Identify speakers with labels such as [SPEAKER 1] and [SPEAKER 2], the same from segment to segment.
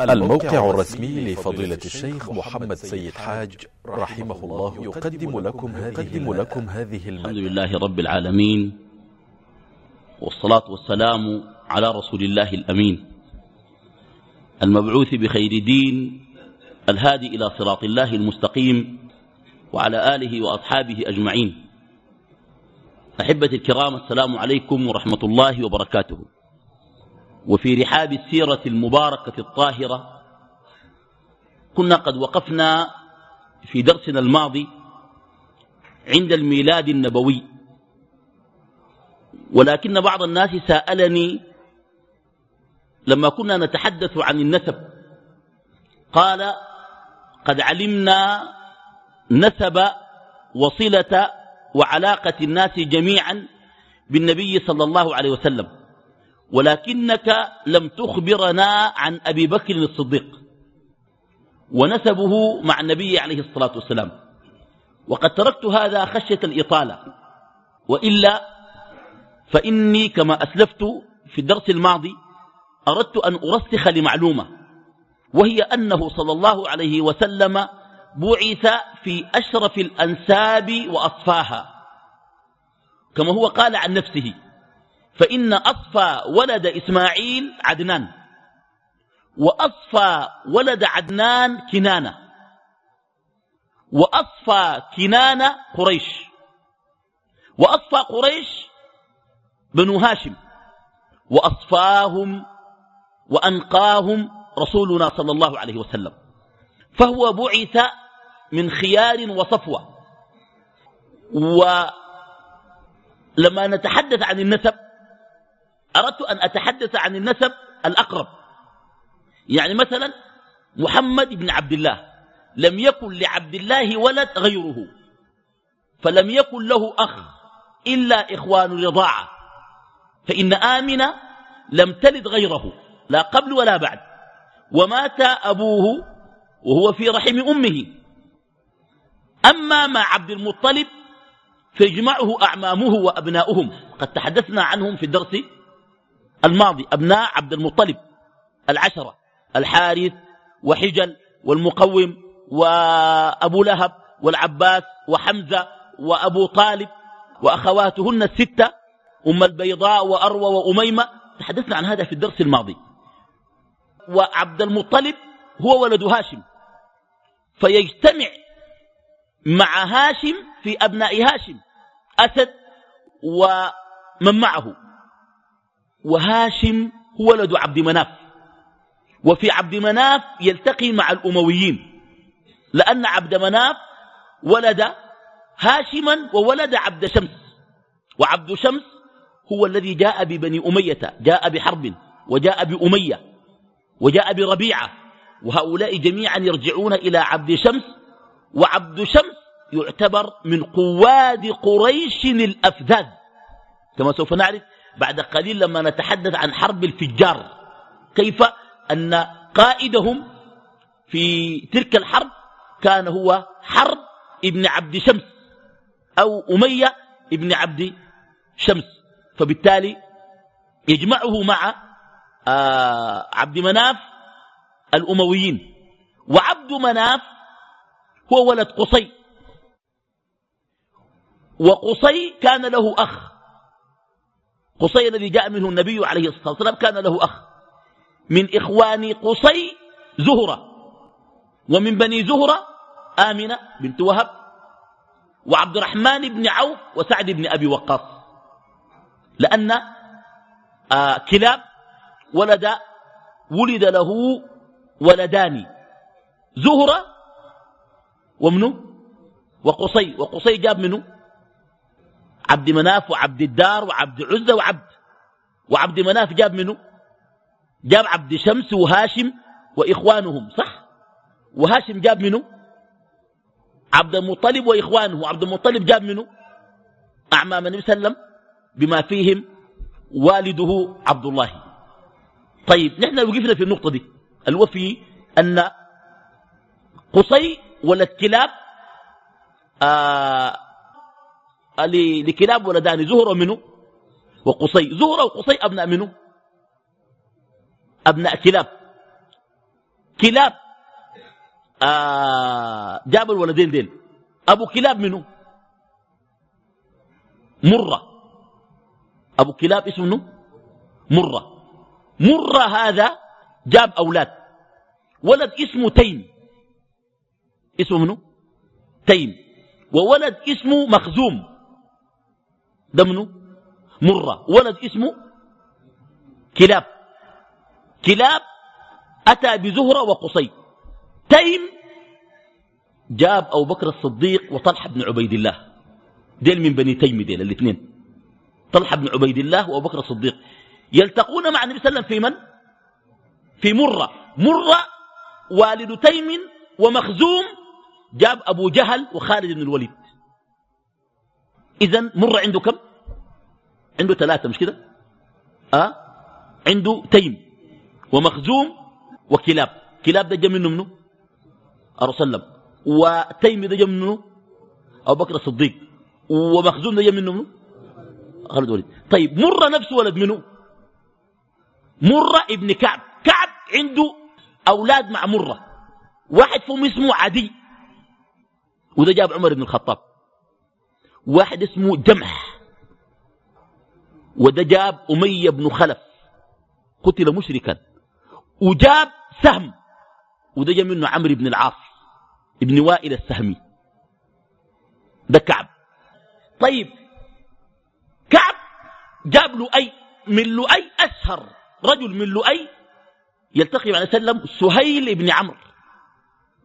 [SPEAKER 1] الموقع الرسمي لفضيلة الشيخ محمد سيد حاج رحمه الله يقدم لكم هذه, لكم هذه
[SPEAKER 2] الحمد لله رب العالمين. والصلاة والسلام على رسول الله الأمين. المبعوث بخير دين الهادي إلى صراط الله المستقيم وعلى آله وأصحابه أجمعين. أحبتي الكرام السلام عليكم ورحمة الله وبركاته. وفي رحاب السيرة المباركة الطاهرة كنا قد وقفنا في درسنا الماضي عند الميلاد النبوي. ولكن بعض الناس سألني لما كنا نتحدث عن النسب قال قد علمنا نسب وصلة وعلاقة الناس جميعا بالنبي صلى الله عليه وسلم. ولكنك لم تخبرنا عن أبي بكر الصديق. ونسبه مع النبي عليه الصلاة والسلام. وقد تركت هذا خشية الإطالة. وإلا فإني كما أسلفت في الدرس الماضي أردت أن أرسخ لمعلومة وهي أنه صلى الله عليه وسلم بعث في أشرف الأنساب وأصفاها. كما هو قال عن نفسه فإن أصفى ولد إسماعيل عدنان وأصفى ولد عدنان كنانة وأصفى كنانة قريش وأصفى قريش بنو هاشم وأصفاهم وأنقاهم رسولنا صلى الله عليه وسلم. فهو بعث من خيار وصفوة. ولما نتحدث عن النسب أردت أن أتحدث عن النسب الأقرب. يعني مثلا محمد بن عبد الله لم يكن لعبد الله ولد غيره فلم يكن له أخ إلا إخوان الرضاعة فإن آمنة لم تلد غيره لا قبل ولا بعد ومات أبوه وهو في رحم أمه. أما مع عبد المطلب فيجمعه أعمامه وأبناؤهم. قد تحدثنا عنهم في الدرس الماضي أبناء عبد المطلب العشرة الحارث وحجل والمقوم وأبو لهب والعباس وحمزة وأبو طالب وأخواتهن الستة أم البيضاء وأروى وأميمة. تحدثنا عن هذا في الدرس الماضي. وعبد المطلب هو ولد هاشم. فيجتمع مع هاشم في أبناء هاشم أسد ومن معه. وهاشم هو ولد عبد مناف. وفي عبد مناف يلتقي مع الأمويين. لأن عبد مناف ولد هاشما وولد عبد شمس. وعبد شمس هو الذي جاء ببني أمية جاء بحرب وجاء بأمية وجاء بربيعة. وهؤلاء جميعا يرجعون إلى عبد شمس. وعبد شمس يعتبر من قواد قريش الأفذاذ. كما سوف نعرف بعد قليل لما نتحدث عن حرب الفجار. كيف أن قائدهم في تلك الحرب كان هو حرب ابن عبد شمس أو أمية ابن عبد شمس. فبالتالي يجمعه مع آه عبد مناف الأمويين. وعبد مناف هو ولد قصي. وقصي كان له أخ. قصي الذي جاء منه النبي عليه الصلاة والسلام كان له أخ. من إخوان قصي زهرة. ومن بني زهرة آمنة بنت وهب وعبد الرحمن بن عوف وسعد بن أبي وقاص. لأن آه كلاب ولد ولد له ولدان. زهرة ومنه وقصي. وقصي جاب منه عبد مناف وعبد الدار وعبد عزة وعبد وعبد مناف جاب منه جاب عبد شمس وهاشم وإخوانهم صح؟ وهاشم جاب منه عبد المطلب وإخوانه وعبد المطلب جاب منه أعمام النبي صلى الله عليه وسلم بما فيهم والده عبد الله. طيب نحن وقفنا في النقطة دي. الوفي أن قصي ولد كلاب آه لكلاب ولدان زهرة منه وقصي. زهرة وقصي أبناء منه. أبناء كلاب. كلاب. آه جاب الولدين ديل. أبو كلاب منه. مرة. أبو كلاب اسمه مرة. مرة هذا جاب أولاد. ولد اسمه تيم. اسمه منه؟ تيم. وولد اسمه مخزوم. ده منه مرة ولد اسمه كلاب. كلاب أتى بزهرة وقصي. تيم جاب أبو بكر الصديق وطلحة بن عبيد الله. ديل من بني تيم ديل الاثنين. طلحة بن عبيد الله وأبو بكر الصديق. يلتقون مع النبي صلى الله عليه وسلم في من؟ في مرة. مرة والد تيم ومخزوم. جاب أبو جهل وخالد بن الوليد. إذا مرة عنده كم؟ عنده ثلاثة مش كده؟ أه؟ عنده تيم ومخزوم وكلاب. كلاب ده جا منه منه الرسول وتيم ده جا منه أبو بكر الصديق. ومخزوم ده جا منه منه خالد وليد طيب مرة نفسه ولد منه مرة ابن كعب. كعب عنده أولاد مع مرة. واحد فيهم اسمه عدي. وده جاب عمر بن الخطاب. واحد اسمه جمح وده جاب أمية بن خلف. قتل مشركا. وجاب سهم. وده جاء منه عمرو بن العاص ابن وائل السهمي. ده كعب. طيب. كعب جاب لؤي. من لؤي أسهر. رجل من لؤي يلتقي مع سلم سهيل بن عمرو.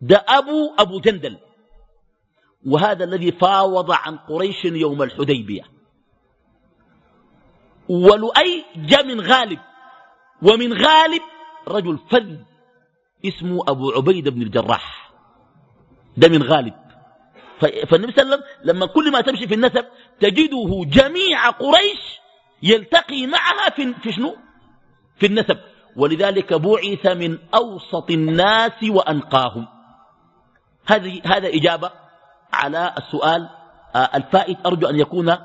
[SPEAKER 2] ده أبو أبو جندل. وهذا الذي فاوض عن قريش يوم الحديبية. ولؤي جاء من غالب ومن غالب رجل فذ اسمه أبو عبيدة بن الجراح. ده من غالب. فالنبي صلى الله عليه وسلم لما كل ما تمشي في النسب تجده جميع قريش يلتقي معها في, في شنو؟ في النسب. ولذلك بعث من أوسط الناس وأنقاهم. هذه هذا إجابة على السؤال آه، الفائت أرجو أن يكون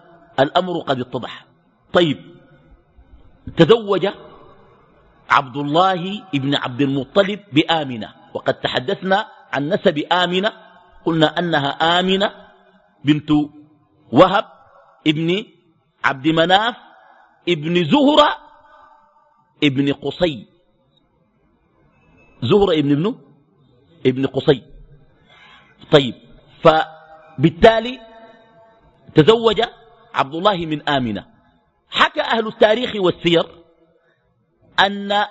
[SPEAKER 2] الأمر قد اتضح. طيب تزوج عبد الله بن عبد المطلب بآمنة وقد تحدثنا عن نسب آمنة قلنا أنها آمنة بنت وهب ابن عبد مناف ابن زهرة ابن قصي. زهرة ابن ابنه ابن قصي. طيب فبالتالي تزوج عبد الله من آمنة. حكى أهل التاريخ والسير أن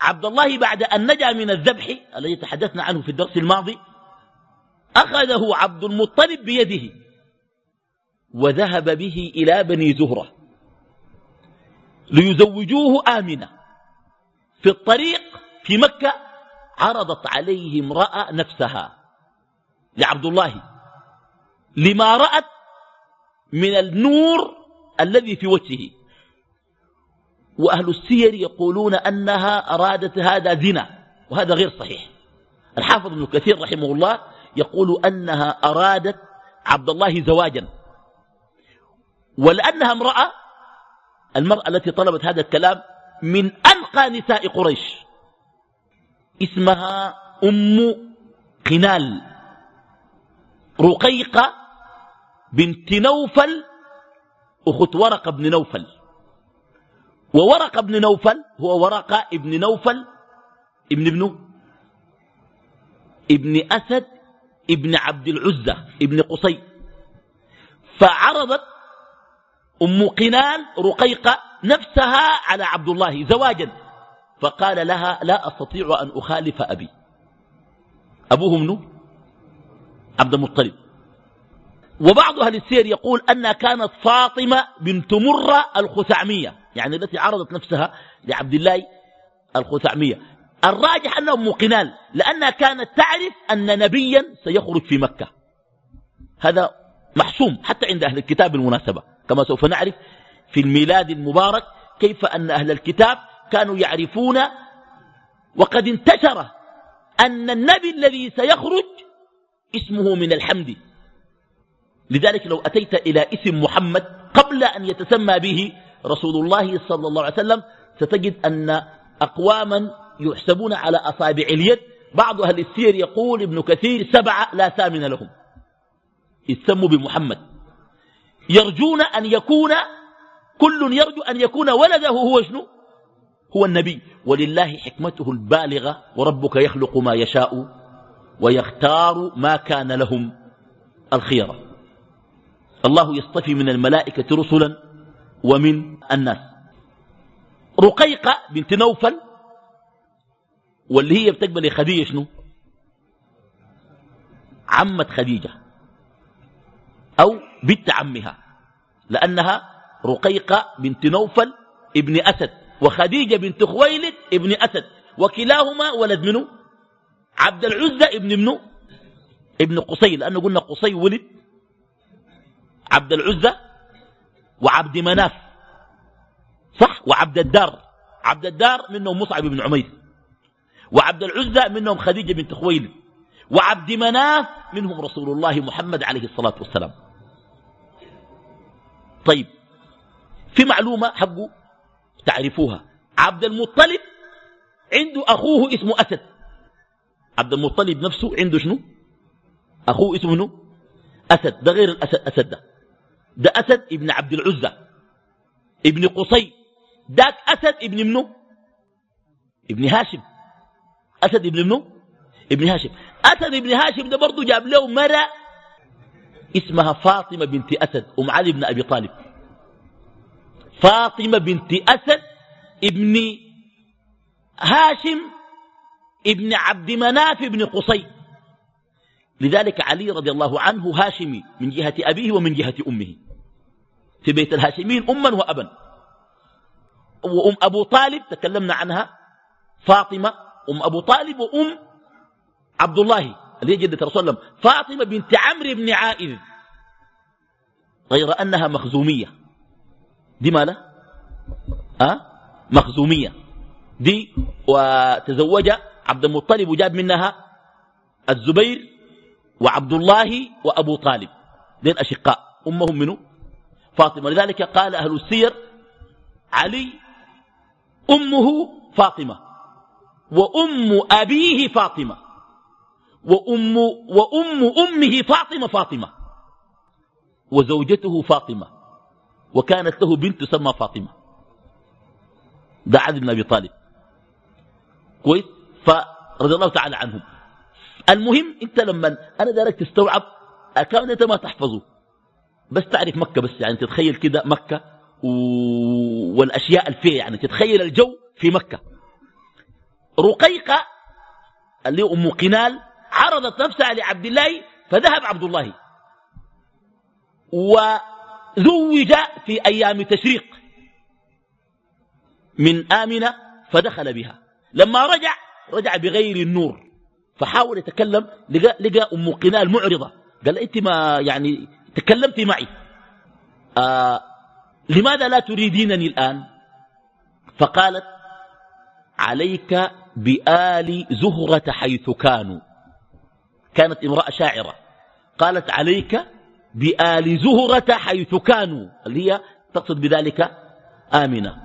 [SPEAKER 2] عبد الله بعد أن نجا من الذبح الذي تحدثنا عنه في الدرس الماضي أخذه عبد المطلب بيده وذهب به إلى بني زهرة ليزوجوه آمنة. في الطريق في مكة عرضت عليه امرأة نفسها. لعبد الله لما رأت من النور الذي في وجهه. وأهل السير يقولون أنها أرادت هذا زنا وهذا غير صحيح. الحافظ ابن كثير رحمه الله يقول أنها أرادت عبد الله زواجا. ولأنها امرأة المرأة التي طلبت هذا الكلام من أنقى نساء قريش. اسمها أم قنال. رقيقة بنت نوفل أخت ورقة بن نوفل. وورقة بن نوفل هو ورقة ابن نوفل. ابن ابنه؟ ابن أسد ابن عبد العزة ابن قصي. فعرضت أم قنان رقيقة نفسها على عبد الله زواجا. فقال لها لا أستطيع أن أخالف أبي. أبوه منه عبد المطلب. وبعض أهل السير يقول أنها كانت فاطمة بنت مرة الخثعمية يعني التي عرضت نفسها لعبد الله الخثعمية. الراجح أنها أم قنال لأنها كانت تعرف أن نبيا سيخرج في مكة. هذا محسوم حتى عند أهل الكتاب بالمناسبة كما سوف نعرف في الميلاد المبارك كيف أن أهل الكتاب كانوا يعرفون وقد انتشر أن النبي الذي سيخرج اسمه من الحمد. لذلك لو أتيت إلى اسم محمد قبل أن يتسمى به رسول الله صلى الله عليه وسلم ستجد أن أقواما يحسبون على أصابع اليد. بعض أهل السير يقول ابن كثير سبعة لا ثامن لهم. يسموا بمحمد. يرجون أن يكون كل يرجو أن يكون ولده هو شنو؟ هو النبي. ولله حكمته البالغة وربك يخلق ما يشاء. ويختار ما كان لهم الخيرة الله يصطفي من الملائكة رسلا ومن الناس. رقيقة بنت نوفل واللي هي بتقبل خديجة شنو؟ عمة خديجة أو بنت عمها لأنها رقيقة بنت نوفل ابن أسد وخديجة بنت خويلد ابن أسد وكلاهما ولد منه عبد العزة ابن منه ابن قصي لأنه قلنا قصي ولد. عبد العزة وعبد مناف. صح؟ وعبد الدار. عبد الدار منهم مصعب بن عمير. وعبد العزة منهم خديجة بنت خويلد. وعبد مناف منهم رسول الله محمد عليه الصلاة والسلام. طيب في معلومة حقه تعرفوها. عبد المطلب عنده أخوه اسمه أسد. عبد المطلب نفسه عنده شنو؟ أخوه اسمه شنو؟ أسد ده غير الأسد أسد ده. ده أسد ابن عبد العزة. ابن قصي. ذاك أسد ابن منه ابن هاشم. أسد ابن منه ابن هاشم. أسد ابن هاشم ده برضه جاب له مرة اسمها فاطمة بنت أسد أم علي بن أبي طالب. فاطمة بنت أسد ابن هاشم ابن عبد مناف بن قصي. لذلك علي رضي الله عنه هاشمي من جهة أبيه ومن جهة أمه. في بيت الهاشمين أما وأبا. وأم أبو طالب تكلمنا عنها. فاطمة أم أبو طالب وأم عبد الله اللي جدة رسول الله فاطمة بنت عمرو بن عائذ. غير أنها مخزومية. دي مالها أه؟ مخزومية. دي وتزوج عبد المطلب وجاب منها الزبير وعبد الله وأبو طالب. دين أشقاء. أمهم منه فاطمة. لذلك قال أهل السير علي أمه فاطمة وأم أبيه فاطمة وأم, وأم أمه فاطمة فاطمة وزوجته فاطمة وكانت له بنت تسمى فاطمة. ده علي بن أبي طالب. كويس؟ فرضي الله تعالى عنهم. المهم أنت لما أنا دارك تستوعب كان أنت ما تحفظه. بس تعرف مكة بس يعني تتخيل كده مكة و... والأشياء الفية يعني تتخيل الجو في مكة. رقيقة اللي أم قنال عرضت نفسها لعبد الله فذهب عبد الله. وزوج في أيام تشريق من آمنة فدخل بها. لما رجع رجع بغير النور. فحاول يتكلم لقى, لقى أم قنال معرضة قال أنت ما يعني تكلمت معي. آه لماذا لا تريدينني الآن؟ فقالت عليك بآل زهرة حيث كانوا. كانت امرأة شاعرة. قالت عليك بآل زهرة حيث كانوا. اللي هي تقصد بذلك آمنة.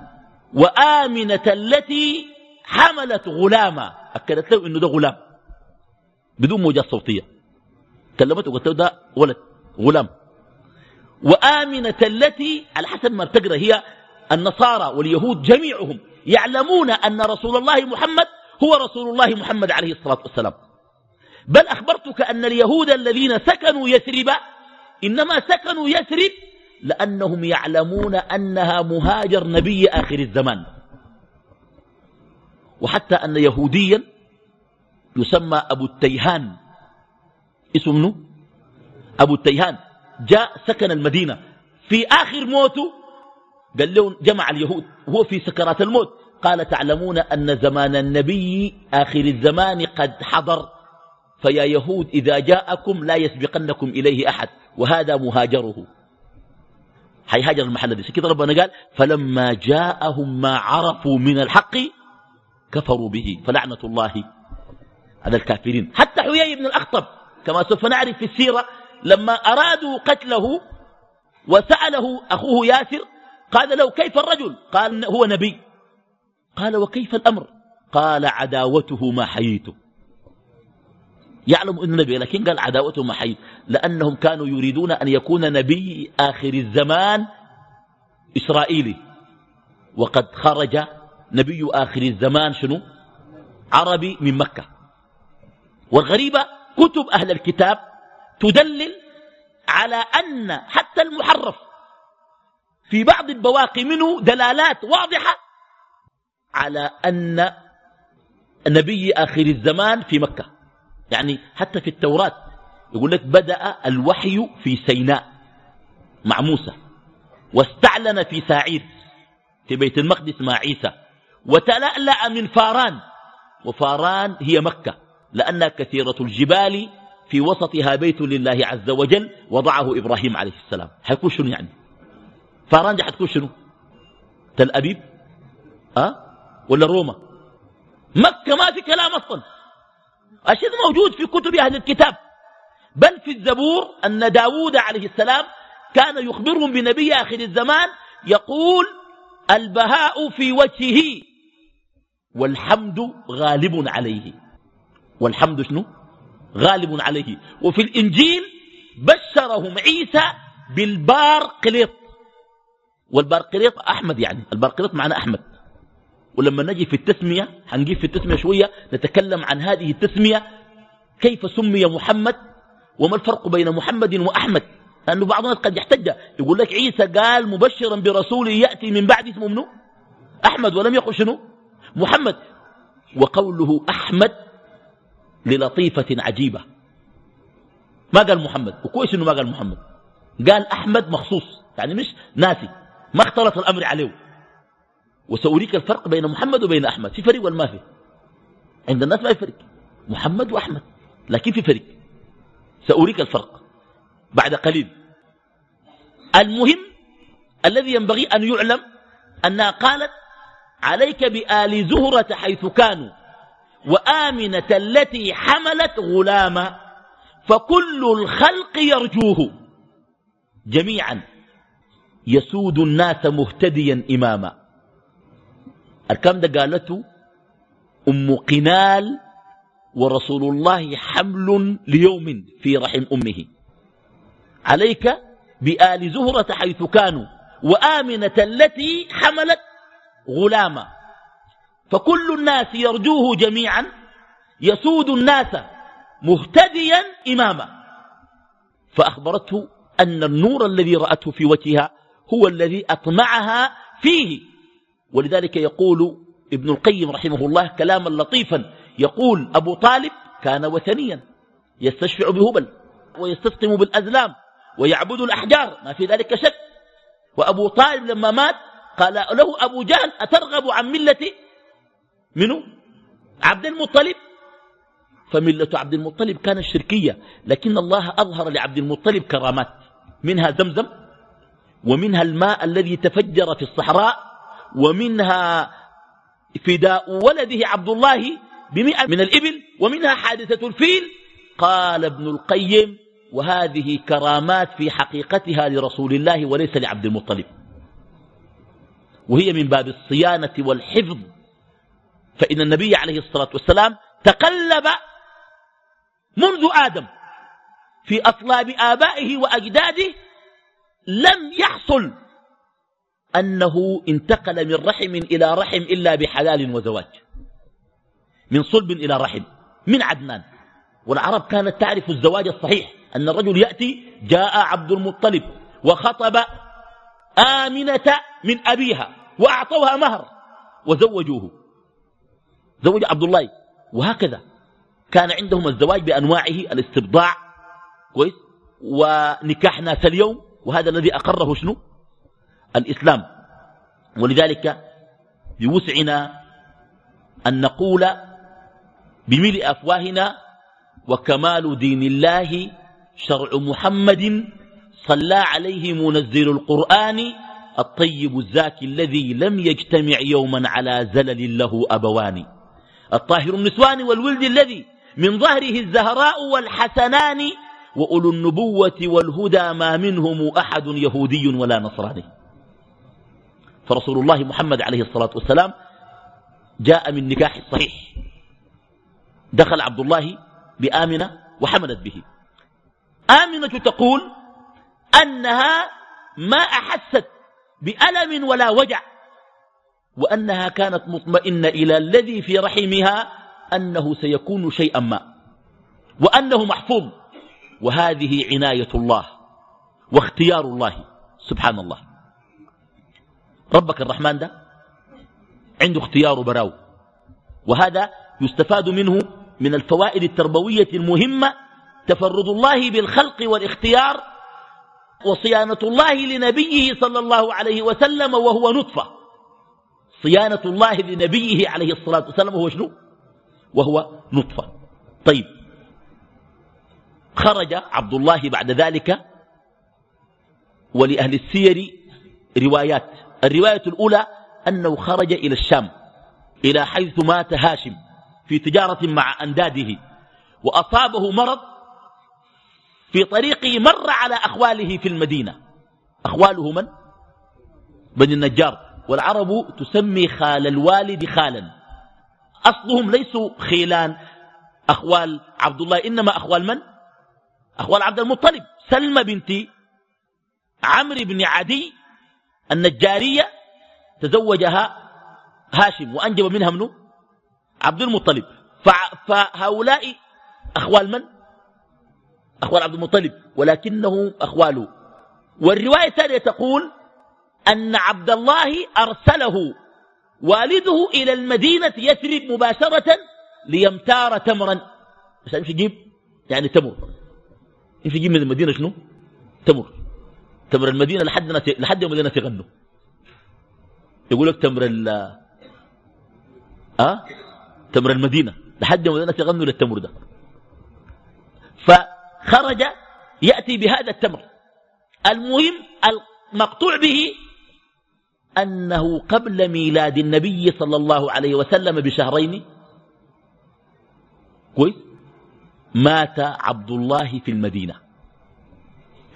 [SPEAKER 2] وآمنة التي حملت غلاما. أكدت له إنه ده غلام. بدون موجات صوتية. كلمته وقلت له ده ولد غلام. وآمنة التي على حسب ما تقرأ هي النصارى واليهود جميعهم يعلمون أن رسول الله محمد هو رسول الله محمد عليه الصلاة والسلام. بل أخبرتك أن اليهود الذين سكنوا يثرب إنما سكنوا يثرب لأنهم يعلمون أنها مهاجر نبي آخر الزمان. وحتى أن يهوديا يسمى أبو التيهان. اسمه أبو التيهان. جاء سكن المدينة. في آخر موته قال لهم جمع اليهود. وهو في سكرات الموت. قال تعلمون أن زمان النبي آخر الزمان قد حضر. فيا يهود إذا جاءكم لا يسبقنكم إليه أحد. وهذا مهاجره. حيهاجر المحل دي كده ربنا قال فلما جاءهم ما عرفوا من الحق كفروا به فلعنة الله على الكافرين. حتى حيي بن الأخطب كما سوف نعرف في السيرة لما أرادوا قتله وسأله أخوه ياسر قال له كيف الرجل؟ قال هو نبي. قال وكيف الأمر؟ قال عداوته ما حييته. يعلم أن النبي لكن قال عداوته ما حييت لأنهم كانوا يريدون أن يكون نبي آخر الزمان إسرائيلي. وقد خرج نبي آخر الزمان شنو؟ عربي من مكة. والغريبة كتب أهل الكتاب تدلل على أن حتى المحرف في بعض البواقي منه دلالات واضحة على أن نبي آخر الزمان في مكة. يعني حتى في التوراة يقول لك بدأ الوحي في سيناء مع موسى واستعلن في ساعير في بيت المقدس مع عيسى. وتلألأ من فاران وفاران هي مكة لأنها كثيرة الجبال في وسطها بيت لله عز وجل وضعه إبراهيم عليه السلام. حيكون شنو يعني؟ فاران دي حتكون شنو؟ تل أبيب؟ أه؟ ولا روما؟ مكة ما في كلام أصلا. الشيء موجود في كتب أهل الكتاب. بل في الزبور أن داود عليه السلام كان يخبرهم بنبي آخر الزمان يقول البهاء في وجهه. والحمد غالب عليه. والحمد شنو؟ غالب عليه. وفي الإنجيل بشرهم عيسى بالبار قليط والبار قليط أحمد يعني. البار قليط معنى أحمد. ولما نجي في التسمية حنجيب في التسمية شوية نتكلم عن هذه التسمية كيف سمي محمد؟ وما الفرق بين محمد وأحمد؟ لأنه بعض الناس قد يحتج. يقول لك عيسى قال مبشرا برسول يأتي من بعد اسمه منه أحمد. ولم يقل شنو؟ محمد وقوله أحمد للطيفة عجيبة. ما قال محمد؟ وكويس إنه ما قال محمد. قال أحمد مخصوص يعني مش ناسي. ما اختلط الأمر عليه. وسأريك الفرق بين محمد وبين أحمد. في فرق ولا ما في؟ عند الناس ما يفرق محمد وأحمد لكن في فرق. سأريك الفرق بعد قليل. المهم الذي ينبغي أن يعلم أنها قالت عليك بآل زهرة حيث كانوا وآمنة التي حملت غلاما فكل الخلق يرجوه. جميعا يسود الناس مهتديا إماما. الكلام ده قالته أم قنال ورسول الله حمل ليوم في رحم أمه. عليك بآل زهرة حيث كانوا وآمنة التي حملت غلاما. فكل الناس يرجوه جميعا يسود الناس مهتديا إماما. فأخبرته أن النور الذي رأته في وجهها هو الذي أطمعها فيه. ولذلك يقول ابن القيم رحمه الله كلاما لطيفا يقول أبو طالب كان وثنيا يستشفع بهبل ويستسقم بالأزلام ويعبد الأحجار ما في ذلك شك. وأبو طالب لما مات قال له أبو جهل أترغب عن ملة منه؟ عبد المطلب؟ فملة عبد المطلب كانت شركية لكن الله أظهر لعبد المطلب كرامات منها زمزم ومنها الماء الذي تفجر في الصحراء ومنها فداء ولده عبد الله بمئة من الإبل ومنها حادثة الفيل. قال ابن القيم وهذه كرامات في حقيقتها لرسول الله وليس لعبد المطلب. وهي من باب الصيانة والحفظ. فإن النبي عليه الصلاة والسلام تقلب منذ آدم في أطلاب آبائه وأجداده لم يحصل أنه انتقل من رحم إلى رحم إلا بحلال وزواج. من صلب إلى رحم من عدنان. والعرب كانت تعرف الزواج الصحيح أن الرجل يأتي جاء عبد المطلب وخطب آمنة من أبيها. وأعطوها مهر وزوجوه. زوج عبد الله وهكذا. كان عندهم الزواج بأنواعه الاستبضاع كويس. ونكاح ناس اليوم. وهذا الذي أقره شنو؟ الإسلام. ولذلك بوسعنا أن نقول بملء أفواهنا وكمال دين الله شرع محمد صلى عليه منزل القرآن الطيب الزاكي الذي لم يجتمع يوما على زلل له أبوان. الطاهر النسوان والولد الذي من ظهره الزهراء والحسنان وأولو النبوة والهدى ما منهم أحد يهودي ولا نصراني. فرسول الله محمد عليه الصلاة والسلام جاء من نكاح صحيح. دخل عبد الله بآمنة وحملت به. آمنة تقول أنها ما أحست بألم ولا وجع وأنها كانت مطمئنة إلى الذي في رحمها أنه سيكون شيئا ما وأنه محفوظ. وهذه عناية الله واختيار الله سبحان الله. ربك الرحمن ده عنده اختيار براو وهذا يستفاد منه من الفوائد التربوية المهمة تفرد الله بالخلق والاختيار وصيانة الله لنبيه صلى الله عليه وسلم وهو نطفة. صيانة الله لنبيه عليه الصلاة والسلام وهو شنو؟ وهو نطفة. طيب. خرج عبد الله بعد ذلك ولأهل السير روايات. الرواية الأولى أنه خرج إلى الشام إلى حيث مات هاشم في تجارة مع أنداده وأصابه مرض في طريقه مر على أخواله في المدينة. أخواله من؟ بني النجار. والعرب تسمي خال الوالد خالا. أصلهم ليسوا خيلان. أخوال عبد الله إنما أخوال من؟ أخوال عبد المطلب. سلمى بنت عمرو بن عدي النجارية تزوجها هاشم وأنجب منها منه عبد المطلب. فهؤلاء أخوال من؟ أخوال عبد المطلب ولكنه أخواله. والرواية الثانية تقول أن عبد الله أرسله والده إلى المدينة يثرب مباشرة ليمتار تمرا. عشان يمشي يجيب؟ يعني تمر. يمشي يجيب من المدينة شنو؟ تمر. تمر المدينة لحد لحد يوم الناس يغنوا يقول لك تمر ال أه؟ تمر المدينة. لحد يوم الناس يغنوا للتمر ده. فخرج يأتي بهذا التمر. المهم المقطوع به أنه قبل ميلاد النبي صلى الله عليه وسلم بشهرين. كويس. مات عبد الله في المدينة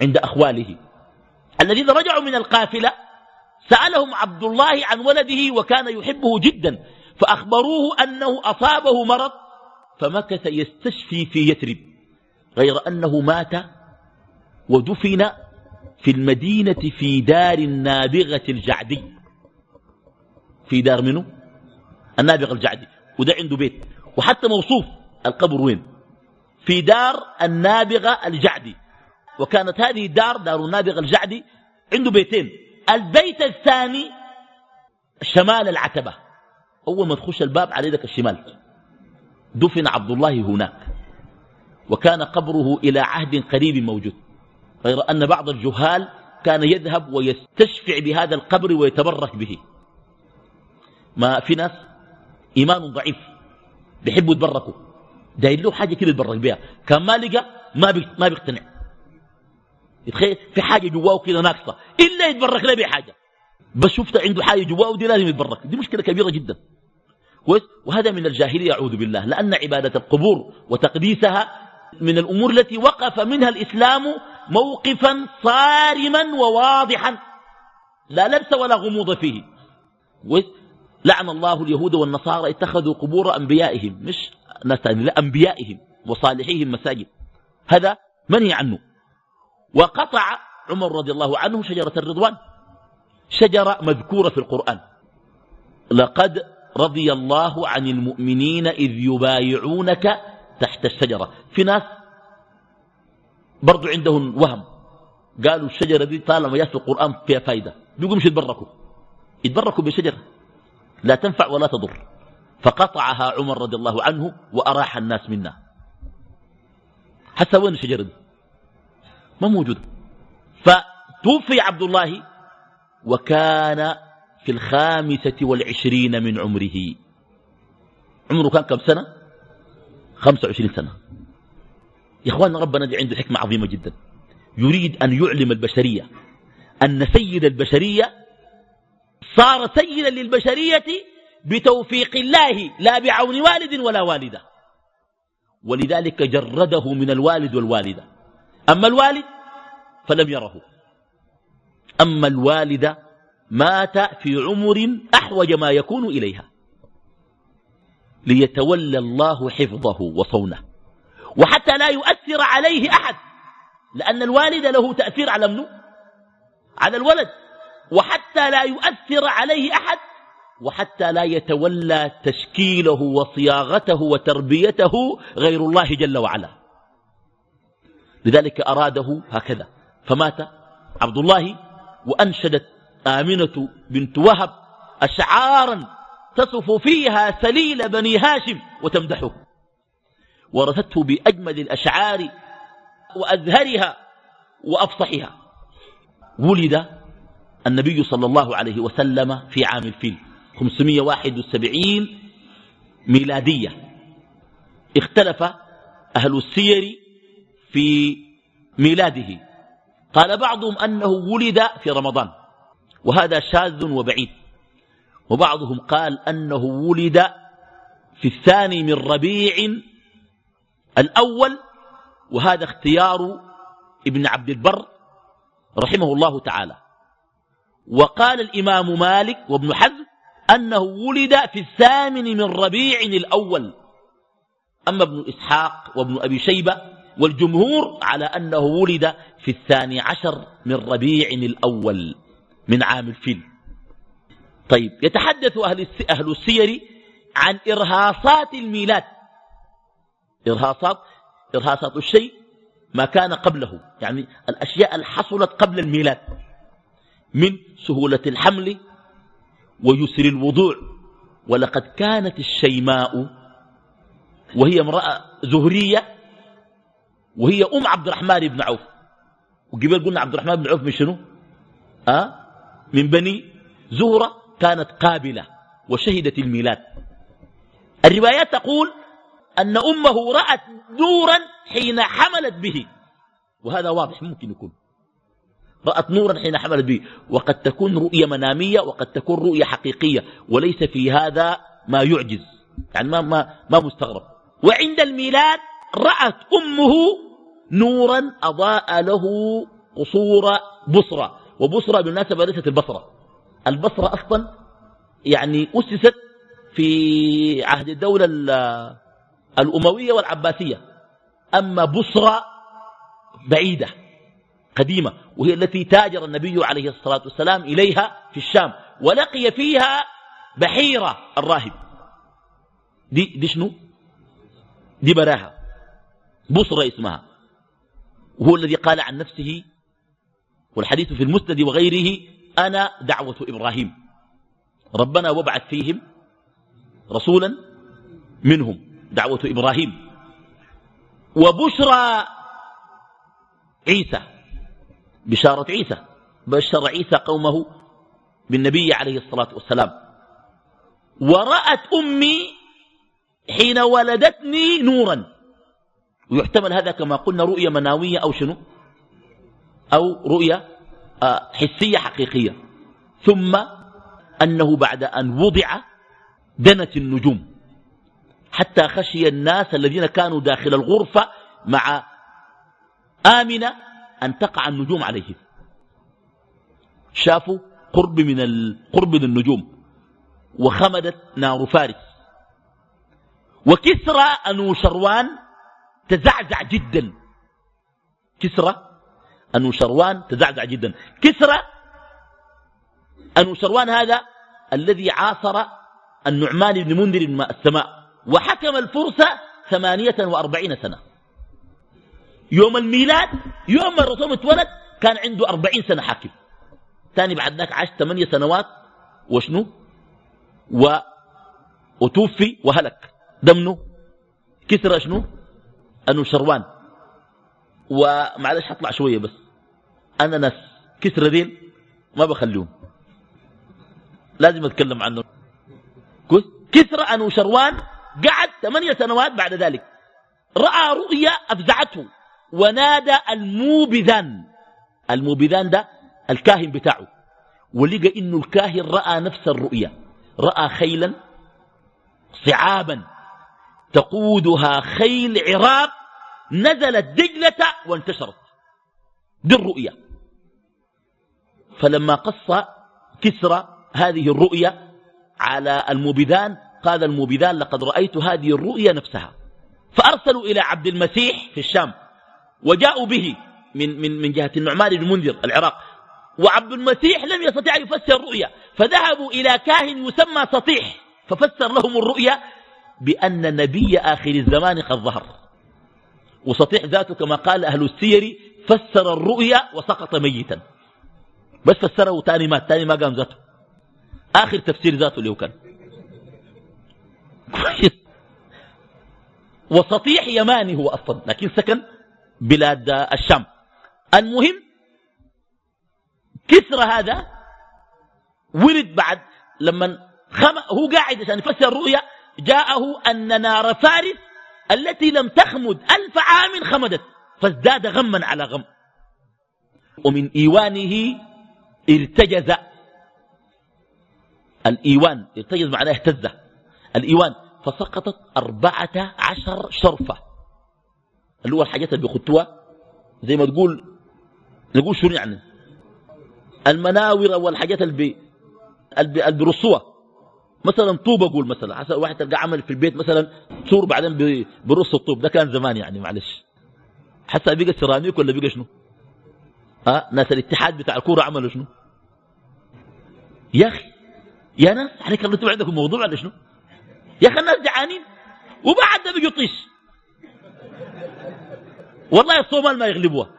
[SPEAKER 2] عند أخواله الذين رجعوا من القافلة. سألهم عبد الله عن ولده وكان يحبه جدا فأخبروه أنه أصابه مرض فمكث يستشفي في يثرب. غير أنه مات ودفن في المدينة في دار النابغة الجعدي. في دار منه النابغة الجعدي. وده عنده بيت. وحتى موصوف القبر وين؟ في دار النابغة الجعدي. وكانت هذه الدار دار النابغة الجعدي عنده بيتين. البيت الثاني شمال العتبة. أول ما تخش الباب على يدك الشمال. دفن عبد الله هناك. وكان قبره إلى عهد قريب موجود. غير أن بعض الجهال كان يذهب ويستشفع بهذا القبر ويتبرك به. ما في ناس إيمان ضعيف بيحبوا يتبركوا. داير له حاجة كده يتبرك بها. كان ما لقى ما ما بيقتنع. يتخيل؟ في حاجة جواه كده ناقصة. إلا يتبرك له بحاجة. بس شفت عنده حاجة جواه دي لازم يتبرك. دي مشكلة كبيرة جدا. كويس؟ وهذا من الجاهلية أعوذ بالله. لأن عبادة القبور وتقديسها من الأمور التي وقف منها الإسلام موقفا صارما وواضحا. لا لبس ولا غموض فيه. لعن الله اليهود والنصارى اتخذوا قبور أنبيائهم مش ناس لا أنبيائهم وصالحيهم مساجد. هذا منهي عنه. وقطع عمر رضي الله عنه شجرة الرضوان. شجرة مذكورة في القرآن. لقد رضي الله عن المؤمنين إذ يبايعونك تحت الشجرة. في ناس برضو عندهم وهم. قالوا الشجرة دي طالما جاءت القرآن فيها فايدة. بيقوم مش يتبركوا يتبركوا بشجرة. لا تنفع ولا تضر. فقطعها عمر رضي الله عنه وأراح الناس منا. حتى وين الشجرة دي؟ ما موجودة. فتوفي عبد الله وكان في الخامسة والعشرين من عمره. عمره كان كم سنة؟ خمسة وعشرين سنة. يا إخواننا ربنا دي عنده حكمة عظيمة جدا. يريد أن يعلم البشرية أن سيد البشرية صار سيدا للبشرية بتوفيق الله لا بعون والد ولا والدة. ولذلك جرده من الوالد والوالدة. أما الوالد فلم يره. أما الوالدة مات في عمر أحوج ما يكون إليها. ليتولى الله حفظه وصونه. وحتى لا يؤثر عليه أحد لأن الوالد له تأثير على منه على الولد. وحتى لا يؤثر عليه أحد وحتى لا يتولى تشكيله وصياغته وتربيته غير الله جل وعلا. لذلك أراده هكذا. فمات عبد الله وأنشدت آمنة بنت وهب أشعارا تصف فيها سليل بني هاشم وتمدحه. ورثته بأجمل الأشعار وأزهرها وأفصحها. ولد النبي صلى الله عليه وسلم في عام الفيل 571 ميلادية. اختلف أهل السير في ميلاده. قال بعضهم أنه ولد في رمضان وهذا شاذ وبعيد. وبعضهم قال أنه ولد في الثاني من ربيع الأول وهذا اختيار ابن عبد البر رحمه الله تعالى. وقال الإمام مالك وابن حزم أنه ولد في الثامن من ربيع الأول. أما ابن إسحاق وابن أبي شيبة والجمهور على أنه ولد في الثاني عشر من ربيع الأول من عام الفيل. طيب يتحدث أهل أهل السير عن إرهاصات الميلاد. إرهاصات إرهاصات الشيء ما كان قبله يعني الأشياء اللي حصلت قبل الميلاد من سهولة الحمل ويسر الوضوع ولقد كانت الشيماء وهي امرأة زهرية وهي أم عبد الرحمن بن عوف. وقبل قلنا عبد الرحمن بن عوف من شنو؟ أه؟ من بني زهرة. كانت قابلة وشهدت الميلاد. الروايات تقول أن أمه رأت نورا حين حملت به وهذا واضح ممكن يكون. رأت نورا حين حملت به وقد تكون رؤية منامية وقد تكون رؤية حقيقية وليس في هذا ما يعجز يعني ما, ما, ما مستغرب. وعند الميلاد رأت أمه نورا أضاء له قصور بصرة وبصرة بالمناسبة ليست البصرة. البصرة أصلا يعني أسست في عهد الدولة الأموية والعباسية. أما بصرة بعيدة قديمة وهي التي تاجر النبي عليه الصلاة والسلام إليها في الشام ولقي فيها بحيرة الراهب. دي, دي شنو؟ دي براها. بصرة اسمها. وهو الذي قال عن نفسه والحديث في المسند وغيره أنا دعوة إبراهيم. ربنا وابعث فيهم رسولا منهم. دعوة إبراهيم. وبشرى عيسى. بشارة عيسى. بشر عيسى قومه بالنبي عليه الصلاة والسلام. ورأت أمي حين ولدتني نورا. ويحتمل هذا كما قلنا رؤية مناوية أو شنو؟ أو رؤية حسية حقيقية. ثم أنه بعد أن وضع دنت النجوم. حتى خشي الناس الذين كانوا داخل الغرفة مع آمنة أن تقع النجوم عليهم. شافوا قرب من القرب من النجوم. وخمدت نار فارس. وكسرى أنوشروان تزعزع جدا. كسرى أنوشروان تزعزع جدا. كسرى أنوشروان هذا الذي عاصر النعمان بن منذر من السماء وحكم الفرس ثمانية وأربعين سنة. يوم الميلاد يوم الرسول اتولد كان عنده أربعين سنة حاكم. ثاني بعد ذاك عاش ثمانية سنوات وشنو؟ و... وتوفي وهلك. دمنه. كسر شنو؟ أنه شروان. ومعلش حطلع شوية بس. أنا ناس كسر دين ما بخليهم. لازم أتكلم عنه كسر أنه شروان قعد ثمانية سنوات بعد ذلك. رأى رؤيا أفزعته. ونادى الموبذان. الموبذان ده الكاهن بتاعه. ولقى إنه الكاهن رأى نفس الرؤيا. رأى خيلا صعابا. تقودها خيل عراب نزلت دجلة وانتشرت. دي الرؤيا. فلما قص كسرى هذه الرؤيا على المبذان قال الموبذان لقد رأيت هذه الرؤيا نفسها. فأرسلوا إلى عبد المسيح في الشام وجاءوا به من, من, من جهة النعمان بن منذر العراق. وعبد المسيح لم يستطيع أن يفسر الرؤيا فذهبوا إلى كاهن يسمى سطيح ففسر لهم الرؤيا بأن نبي آخر الزمان قد ظهر. وسطيح ذاته كما قال أهل السير فسر الرؤيا وسقط ميتا. بس فسره تاني مات تاني ما قام ذاته. آخر تفسير ذاته اللي هو كان. وسطيح يماني هو أصلا لكن سكن بلاد الشام. المهم كسرى هذا ولد بعد لما خم... هو قاعد عشان يفسر الرؤيا جاءه أن نار فارس التي لم تخمد ألف عام خمدت فازداد غما على غم. ومن إيوانه ارتجز الإيوان ارتجز معناه اهتز. الإيوان فسقطت أربعة عشر شرفة. اللي هو الحاجات اللي بيخطوها زي ما تقول نقول شنو يعني؟ المناور والحاجات اللي بيرصوها. مثلا طوب أقول مثلا حسب واحد تلقى عمل في البيت مثلا سور بعدين برص الطوب. ده كان زمان يعني معلش. حتى بقى سيراميك ولا بقى شنو؟ ها؟ ناس الاتحاد بتاع الكورة عملوا شنو؟ يا أخي يا ناس كان أنتم عندكم موضوع ولا شنو؟ يا أخي الناس جعانين وبعد ده بيجوا طيش والله الصومال ما يغلبوها.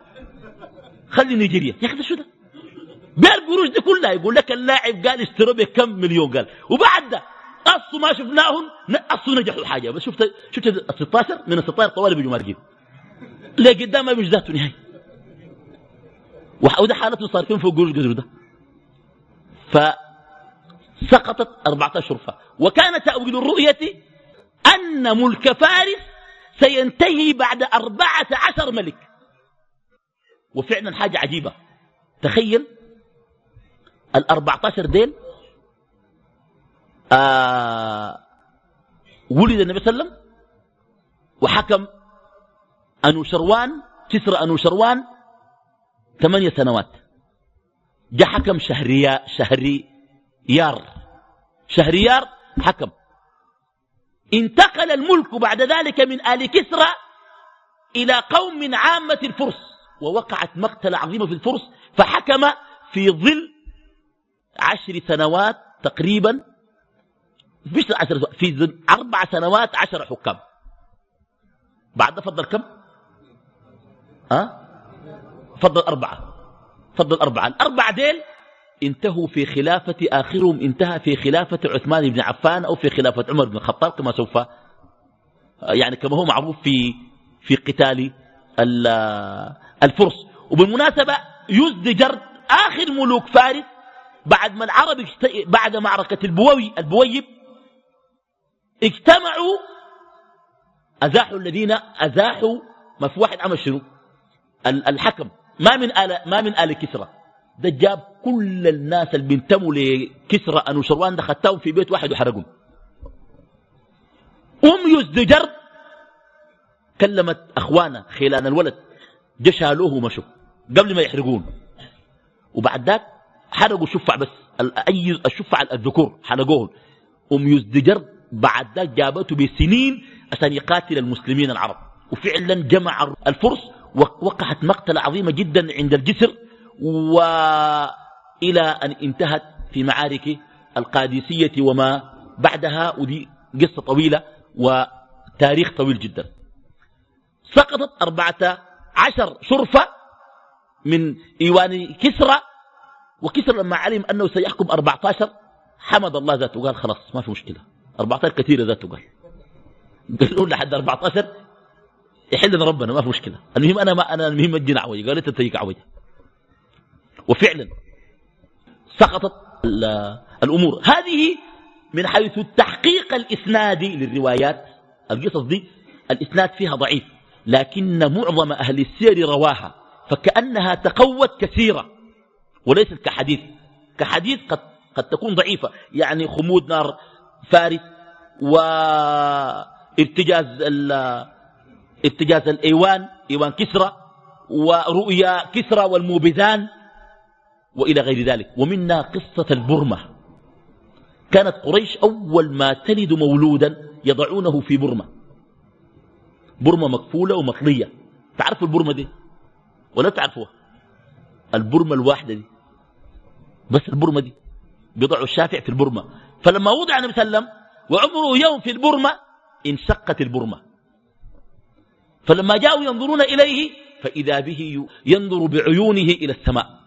[SPEAKER 2] خلي نيجيريا. يا أخي ده شو ده؟ بالقروش دي كلها يقول لك اللاعب قال اشتروا بكم مليون قال. وبعد ده قصوا ما شفناهم قصوا نجحوا حاجة. بس شفت شفت ال 16 من ال 16 طوال بيجوا مارقين. لقدام ما مش ذاته نهائي. وده حالته صار فين؟ فوق قدر ده. فسقطت 14 شرفة وكان تأويل الرؤية أن ملك فارس سينتهي بعد أربعة عشر ملك. وفعلا حاجة عجيبة. تخيل الأربعة عشر ديل آه ولد النبي صلى الله عليه وسلم وحكم أنوشروان كسر أنوشروان ثمانية سنوات. جاء حكم شهريا شهريار. شهريار حكم. انتقل الملك بعد ذلك من آل كسرى إلى قوم من عامة الفرس ووقعت مقتل عظيمة في الفرس فحكم في ظل عشر سنوات تقريبا مش عشر في ظل أربع سنوات عشر حكام. بعد فضل كم؟ ها؟ فضل أربعة. فضل أربعة. الأربعة ديل انتهوا في خلافة آخرهم انتهى في خلافة عثمان بن عفان أو في خلافة عمر بن الخطاب كما سوف يعني كما هو معروف في في قتال الفرس. وبالمناسبة يزدجرد آخر ملوك فارس بعد ما العرب بعد معركة البووي البويب اجتمعوا أزاحوا الذين أزاحوا ما في واحد عمل شنو الحكم. ما من آل ما من آل كسرى. ده جاب كل الناس اللي بينتموا لكسرى أنوشروان ده خدتهم في بيت واحد وحرقهم. أم يزدجر كلمت أخوانا خلان الولد جشالوه ومشوا قبل ما يحرقون. وبعد ذاك حرقوا شفع بس أي الشفع الذكور حرقوهم. أم يزدجر بعد ذاك جابته بسنين عشان يقاتل المسلمين العرب. وفعلا جمع الفرس وقعت مقتلة عظيمة جدا عند الجسر وإلى أن انتهت في معارك القادسية وما بعدها ودي قصة طويلة وتاريخ طويل جدا. سقطت أربعة عشر شرفة من إيوان كسرى وكسرى لما علم أنه سيحكم أربعة عشر حمد الله ذاته قال خلاص ما في مشكلة أربعة عشر كثيرة ذاته قال. قال له لحد أربعة عشر يحلنا ربنا ما في مشكلة. المهم أنا ما أنا المهم عوجة قال أنت تجيك عوجة وفعلا سقطت الأمور. هذه من حيث التحقيق الإسنادي للروايات. القصص دي الإسناد فيها ضعيف لكن معظم أهل السير رواها فكأنها تقوت كثيرة وليست كحديث. كحديث قد, قد تكون ضعيفة. يعني خمود نار فارس وارتجاز ارتجاز الإيوان إيوان كسرى ورؤيا كسرى والموبذان وإلى غير ذلك. ومنا قصة البرمة. كانت قريش أول ما تلد مولودا يضعونه في برمة. برمة مكفولة ومطلية تعرفوا البرمة دي؟ ولا تعرفوها؟ البرمة الواحدة دي. بس البرمة دي. بيضعوا الشافع في البرمة. فلما وضع النبي صلى الله عليه وسلم وعمره يوم في البرمة انشقت البرمة. فلما جاءوا ينظرون إليه فإذا به ينظر بعيونه إلى السماء.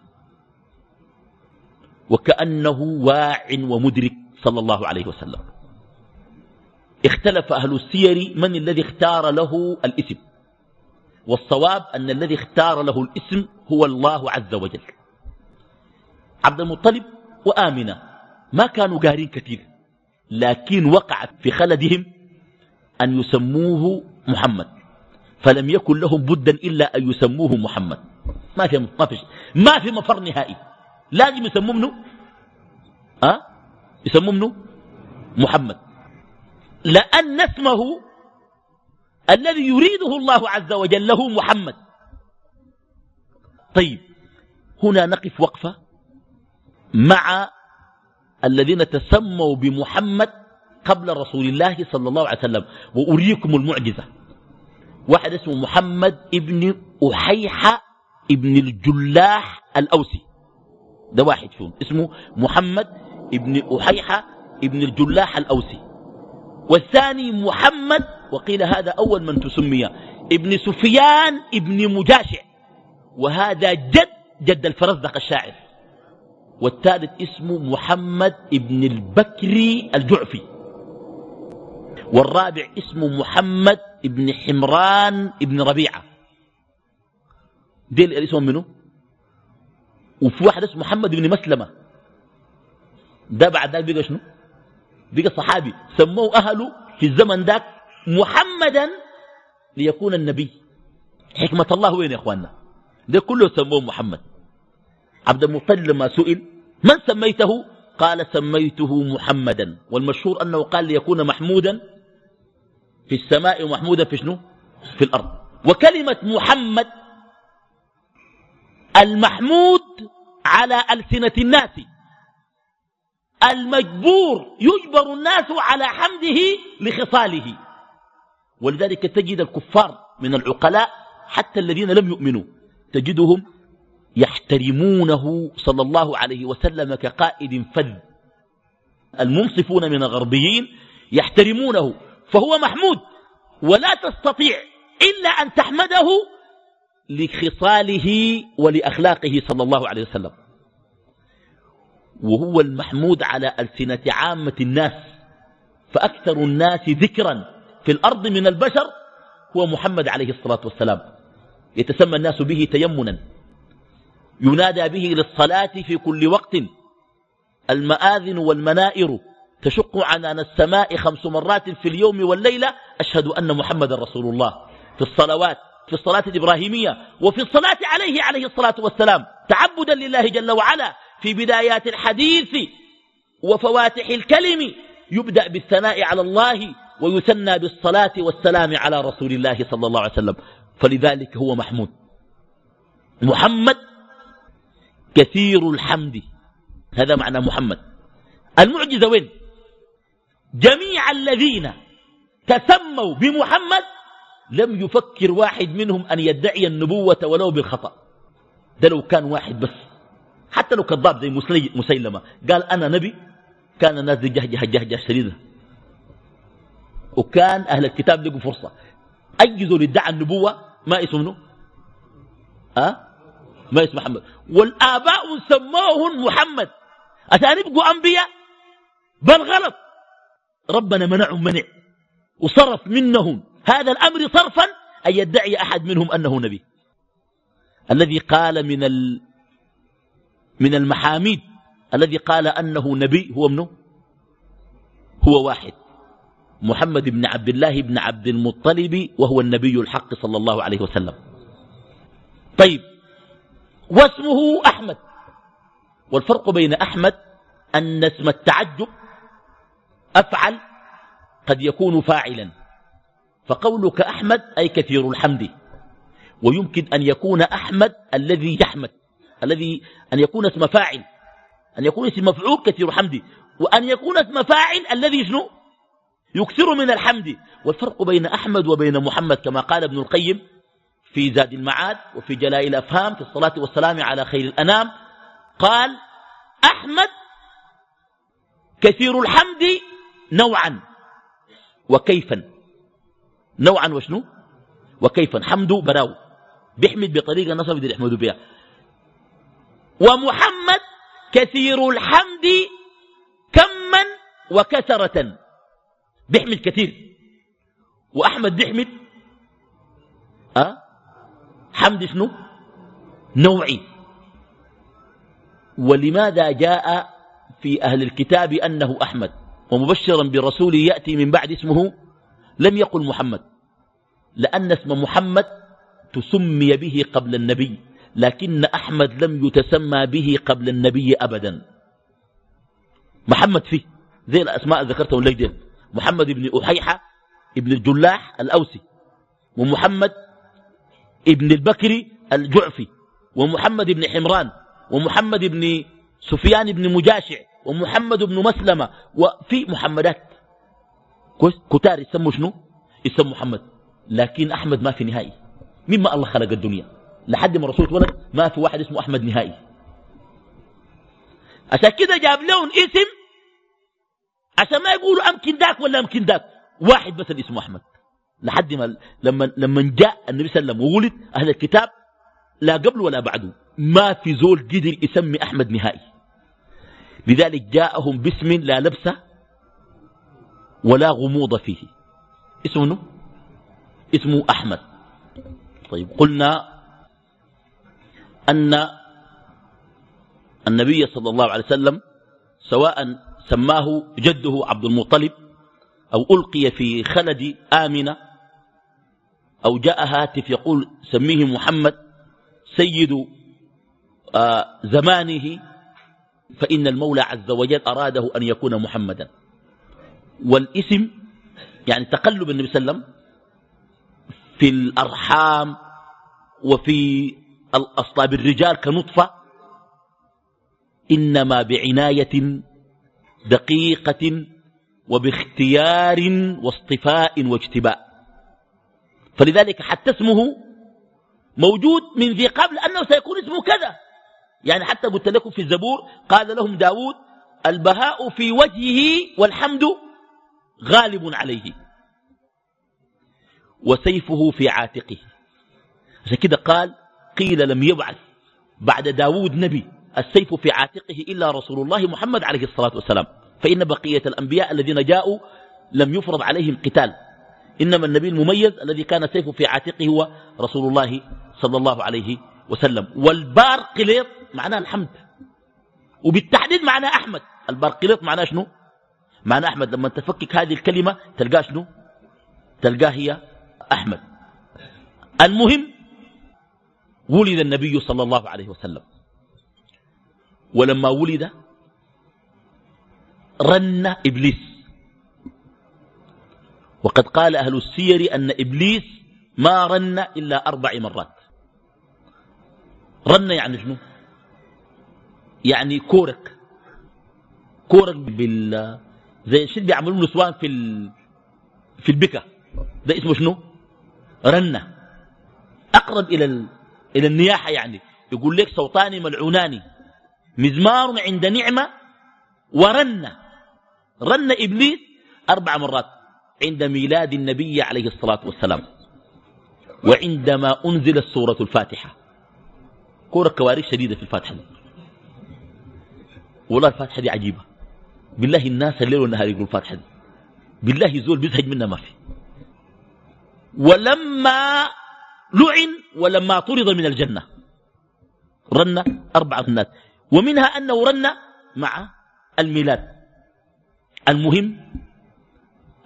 [SPEAKER 2] وكأنه واع ومدرك صلى الله عليه وسلم. اختلف أهل السير من الذي اختار له الاسم. والصواب أن الذي اختار له الاسم هو الله عز وجل. عبد المطلب وآمنة ما كانوا قارين كثير لكن وقعت في خلدهم أن يسموه محمد. فلم يكن لهم بدا إلا أن يسموه محمد. ما في ما في ما في مفر نهائي. لازم يسموه منه أه؟ يسموه منه محمد. لأن اسمه الذي يريده الله عز وجل له محمد. طيب هنا نقف وقفة مع الذين تسموا بمحمد قبل رسول الله صلى الله عليه وسلم. وأريكم المعجزة. واحد اسمه محمد ابن أحيحة ابن الجلاح الأوسي. ده واحد فيهم. اسمه محمد ابن أحيحة ابن الجلاح الأوسي. والثاني محمد وقيل هذا أول من تسمي ابن سفيان ابن مجاشع. وهذا جد جد الفرزدق الشاعر. والثالث اسمه محمد ابن البكري الجعفي. والرابع اسمه محمد ابن حمران ابن ربيعة. ديل اسمهم منه. وفي واحد اسمه محمد بن مسلمة. ده بعد ذلك بقى شنو؟ بقى صحابي. سموه أهله في الزمن ذاك محمدا ليكون النبي. حكمة الله وين يا أخواننا؟ ده كله سموه محمد. عبد المطلب لما سئل من سميته؟ قال سميته محمدا. والمشهور أنه قال ليكون محمودا في السماء ومحمودا في شنو؟ في الأرض. وكلمة محمد المحمود على ألسنة الناس. المجبور يجبر الناس على حمده لخصاله. ولذلك تجد الكفار من العقلاء حتى الذين لم يؤمنوا تجدهم يحترمونه صلى الله عليه وسلم كقائد فذ. المنصفون من الغربيين يحترمونه. فهو محمود. ولا تستطيع إلا أن تحمده لخصاله ولأخلاقه صلى الله عليه وسلم. وهو المحمود على ألسنة عامة الناس فأكثر الناس ذكرا في الأرض من البشر هو محمد عليه الصلاة والسلام. يتسمى الناس به تيمنا. ينادى به للصلاة في كل وقت. المآذن والمنائر تشق عنان السماء خمس مرات في اليوم والليلة. أشهد أن محمد رسول الله. في الصلوات في الصلاة الإبراهيمية وفي الصلاة عليه عليه الصلاة والسلام. تعبدا لله جل وعلا في بدايات الحديث وفواتح الكلم. يبدأ بالثناء على الله ويثنى بالصلاة والسلام على رسول الله صلى الله عليه وسلم. فلذلك هو محمود. محمد كثير الحمد. هذا معنى محمد. المعجزة وين؟ جميع الذين تسموا بمحمد لم يفكر واحد منهم أن يدعي النبوة ولو بالخطأ. ده لو كان واحد بس. حتى لو كذاب زي مسيلمة. قال أنا نبي كان الناس دي جهجه جهجه شديدة. وكان أهل الكتاب لقوا فرصة. أجزوا لادعى النبوة ما اسمه أه؟ ما اسم محمد. والآباء سموهن محمد. عشان يبقوا أنبياء. بل غلط. ربنا منعهم منع. وصرف منهم. هذا الأمر صرفا أن يدعي أحد منهم أنه نبي. الذي قال من ال من المحاميد الذي قال أنه نبي هو منه هو واحد. محمد بن عبد الله بن عبد المطلب وهو النبي الحق صلى الله عليه وسلم. طيب واسمه أحمد. والفرق بين أحمد أن اسم التعجب أفعل قد يكون فاعلا. فقولك أحمد أي كثير الحمد. ويمكن أن يكون أحمد الذي يحمد الذي أن يكون اسم فاعل أن يكون اسم مفعول كثير حمد وأن يكون اسم فاعل الذي شنو؟ يكثر من الحمد. والفرق بين أحمد وبين محمد كما قال ابن القيم في زاد المعاد وفي جلاء الأفهام في الصلاة والسلام على خير الأنام قال أحمد كثير الحمد نوعا وكيفا. نوعا وشنو؟ وكيفا. حمد براو. بيحمد بطريقة نصب يدير يحمد بها ومحمد كثير الحمد كما وكثرة. بيحمد كثير. وأحمد بيحمد أه؟ حمد شنو؟ نوعي. ولماذا جاء في أهل الكتاب أنه أحمد؟ ومبشرا برسول يأتي من بعد اسمه لم يقل محمد لأن اسم محمد تسمي به قبل النبي لكن أحمد لم يتسمى به قبل النبي أبدا. محمد فيه زي الأسماء ذكرتهم لك محمد بن أحيحة ابن الجلاح الأوسي. ومحمد ابن البكري الجعفي. ومحمد بن حمران. ومحمد بن سفيان بن مجاشع. ومحمد بن مسلمة وفي محمدات. كتار يسموا شنو؟ يسموا محمد. لكن أحمد ما في نهائي. مما الله خلق الدنيا. لحد ما الرسول اتولد ما في واحد اسمه أحمد نهائي. عشان كده جاب لهم اسم عشان ما يقولوا أمكن ذاك ولا أمكن ذاك. واحد بس اسمه أحمد. لحد ما لما لما جاء النبي صلى الله عليه وسلم وولد أهل الكتاب لا قبل ولا بعده ما في زول قدر يسمي أحمد نهائي. لذلك جاءهم باسم لا لبس ولا غموض فيه. اسمه اسمه أحمد. طيب قلنا أن النبي صلى الله عليه وسلم سواء سماه جده عبد المطلب أو ألقي في خلد آمنة أو جاء هاتف يقول سميه محمد سيد آه زمانه فإن المولى عز وجل أراده أن يكون محمدا. والاسم يعني تقلب النبي صلى الله عليه وسلم في الأرحام وفي الأصلاب الرجال كنطفة إنما بعناية دقيقة وباختيار واصطفاء واجتباء. فلذلك حتى اسمه موجود من ذي قبل أنه سيكون اسمه كذا. يعني حتى قلت لكم في الزبور قال لهم داود البهاء في وجهه والحمد غالب عليه وسيفه في عاتقه. عشان كده قال قيل لم يبعث بعد داود نبي السيف في عاتقه إلا رسول الله محمد عليه الصلاة والسلام. فإن بقية الأنبياء الذين جاءوا لم يفرض عليهم قتال. إنما النبي المميز الذي كان سيفه في عاتقه هو رسول الله صلى الله عليه وسلم. والبار قليط معناه الحمد. وبالتحديد معناه أحمد. البار قليط معناه شنو؟ معناه أحمد. لما تفكك هذه الكلمة تلقاه شنو؟ تلقاه هي أحمد. المهم ولد النبي صلى الله عليه وسلم. ولما ولد رن إبليس. وقد قال أهل السير أن إبليس ما رن إلا أربع مرات. رن يعني شنو؟ يعني كورك. كورك بال زي الشيء بيعملوا نسوان في ال... في البكا؟ ده اسمه شنو؟ رنة. أقرب إلى ال... إلى النياحة يعني. يقول لك صوتان ملعونان مزمار عند نعمة ورنة. رن إبليس أربع مرات. عند ميلاد النبي عليه الصلاة والسلام. وعندما أنزلت سورة الفاتحة. كورة كوارث شديدة في الفاتحة. والله الفاتحة دي عجيبة. بالله الناس الليل والنهار يقولوا الفاتحة دي. بالله زول بيزهج منها ما في. ولما لعن ولما طرد من الجنة. رن أربعة الناس. ومنها أنه رن مع الميلاد. المهم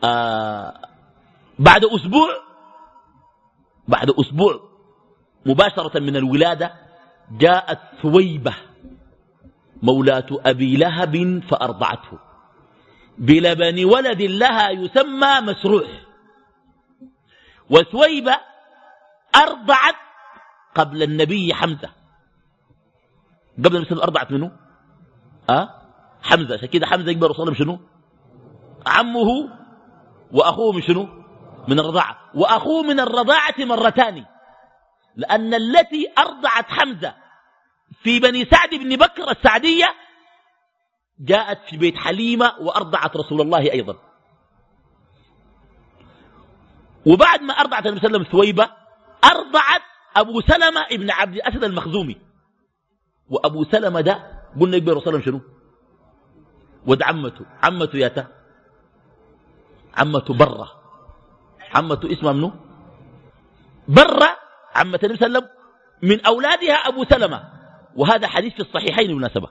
[SPEAKER 2] آه بعد أسبوع بعد أسبوع مباشرة من الولادة جاءت ثويبة. مولاة أبي لهب فأرضعته. بلبن ولد لها يسمى مسروح. وثويبة أرضعت قبل النبي حمزة. قبل النبي أرضعت منه؟ أه؟ حمزة. عشان كده حمزة يكبر الله شنو عمه وأخوه من شنو؟ من الرضاعة. وأخوه من الرضاعة مرتان. لأن التي أرضعت حمزة في بني سعد بن بكر السعدية جاءت في بيت حليمة وأرضعت رسول الله أيضا. وبعد ما أرضعت النبي صلى الله عليه وسلم ثويبة أرضعت أبو سلمة ابن عبد الأسد المخزومي. وأبو سلمة ده قلنا يكبر رسول الله شنو؟ ود عمته عمته ياتا عمته برة. عمته اسمها منو؟ برة. عمة النبي صلى الله عليه وسلم من أولادها أبو سلمة. وهذا حديث في الصحيحين بالمناسبة.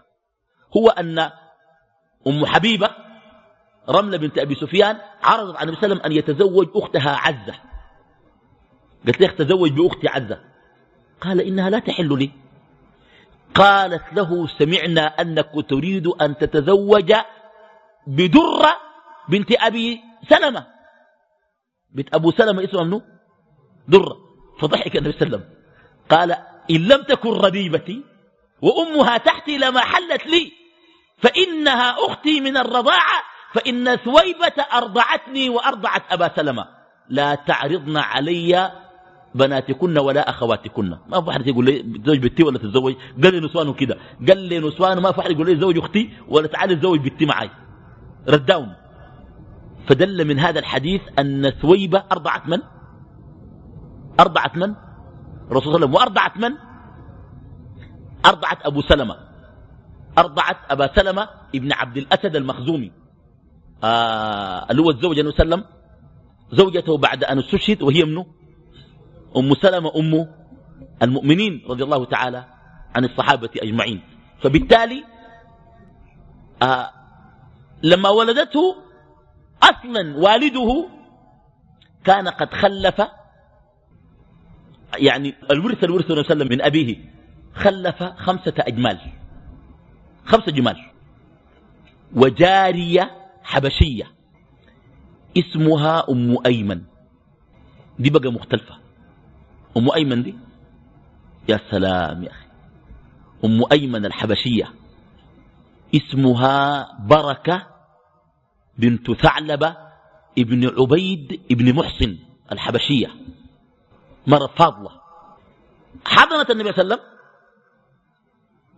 [SPEAKER 2] هو أن أم حبيبة رملة بنت أبي سفيان عرضت على النبي صلى الله عليه وسلم أن يتزوج أختها عزة. قالت لي تزوج بأختي عزة. قال إنها لا تحل لي قالت له سمعنا أنك تريد أن تتزوج بدرة بنت أبي سلمة. بنت أبو سلمة اسمها منه درة فضحك النبي صلى الله عليه وسلم. قال إن لم تكن ربيبتي وأمها تحتي لما حلت لي. فإنها أختي من الرضاعة فإن ثويبة أرضعتني وأرضعت أبا سلمة. لا تعرضن علي بناتكن ولا أخواتكن. ما في أحد يقول لي تزوج بنتي ولا تتزوج؟ قال لي نسوانه كده. قال لي نسوانه ما في أحد يقول لي زوج أختي ولا تعالي تزوج بنتي معي رداون فدل من هذا الحديث أن ثويبة أرضعت من؟ أرضعت من؟ رسول الله وأرضعت من؟ أرضعت أبو سلمة. أرضعت أبا سلمة ابن عبد الأسد المخزومي. آه اللي هو الزوج النبي صلى الله عليه وسلم. زوجته بعد أن استشهد وهي منه أم سلمة أم المؤمنين رضي الله تعالى عن الصحابة أجمعين. فبالتالي آه لما ولدته أصلا والده كان قد خلف يعني الورث الورث وسلم من أبيه. خلف خمسة أجمال. خمسة جمال. وجارية حبشية. اسمها أم أيمن. دي بقى مختلفة. أم أيمن دي؟ يا سلام يا أخي. أم أيمن الحبشية. اسمها بركة بنت ثعلبة ابن عبيد ابن محسن الحبشية. مرة فاضلة. حضنت النبي صلى الله عليه وسلم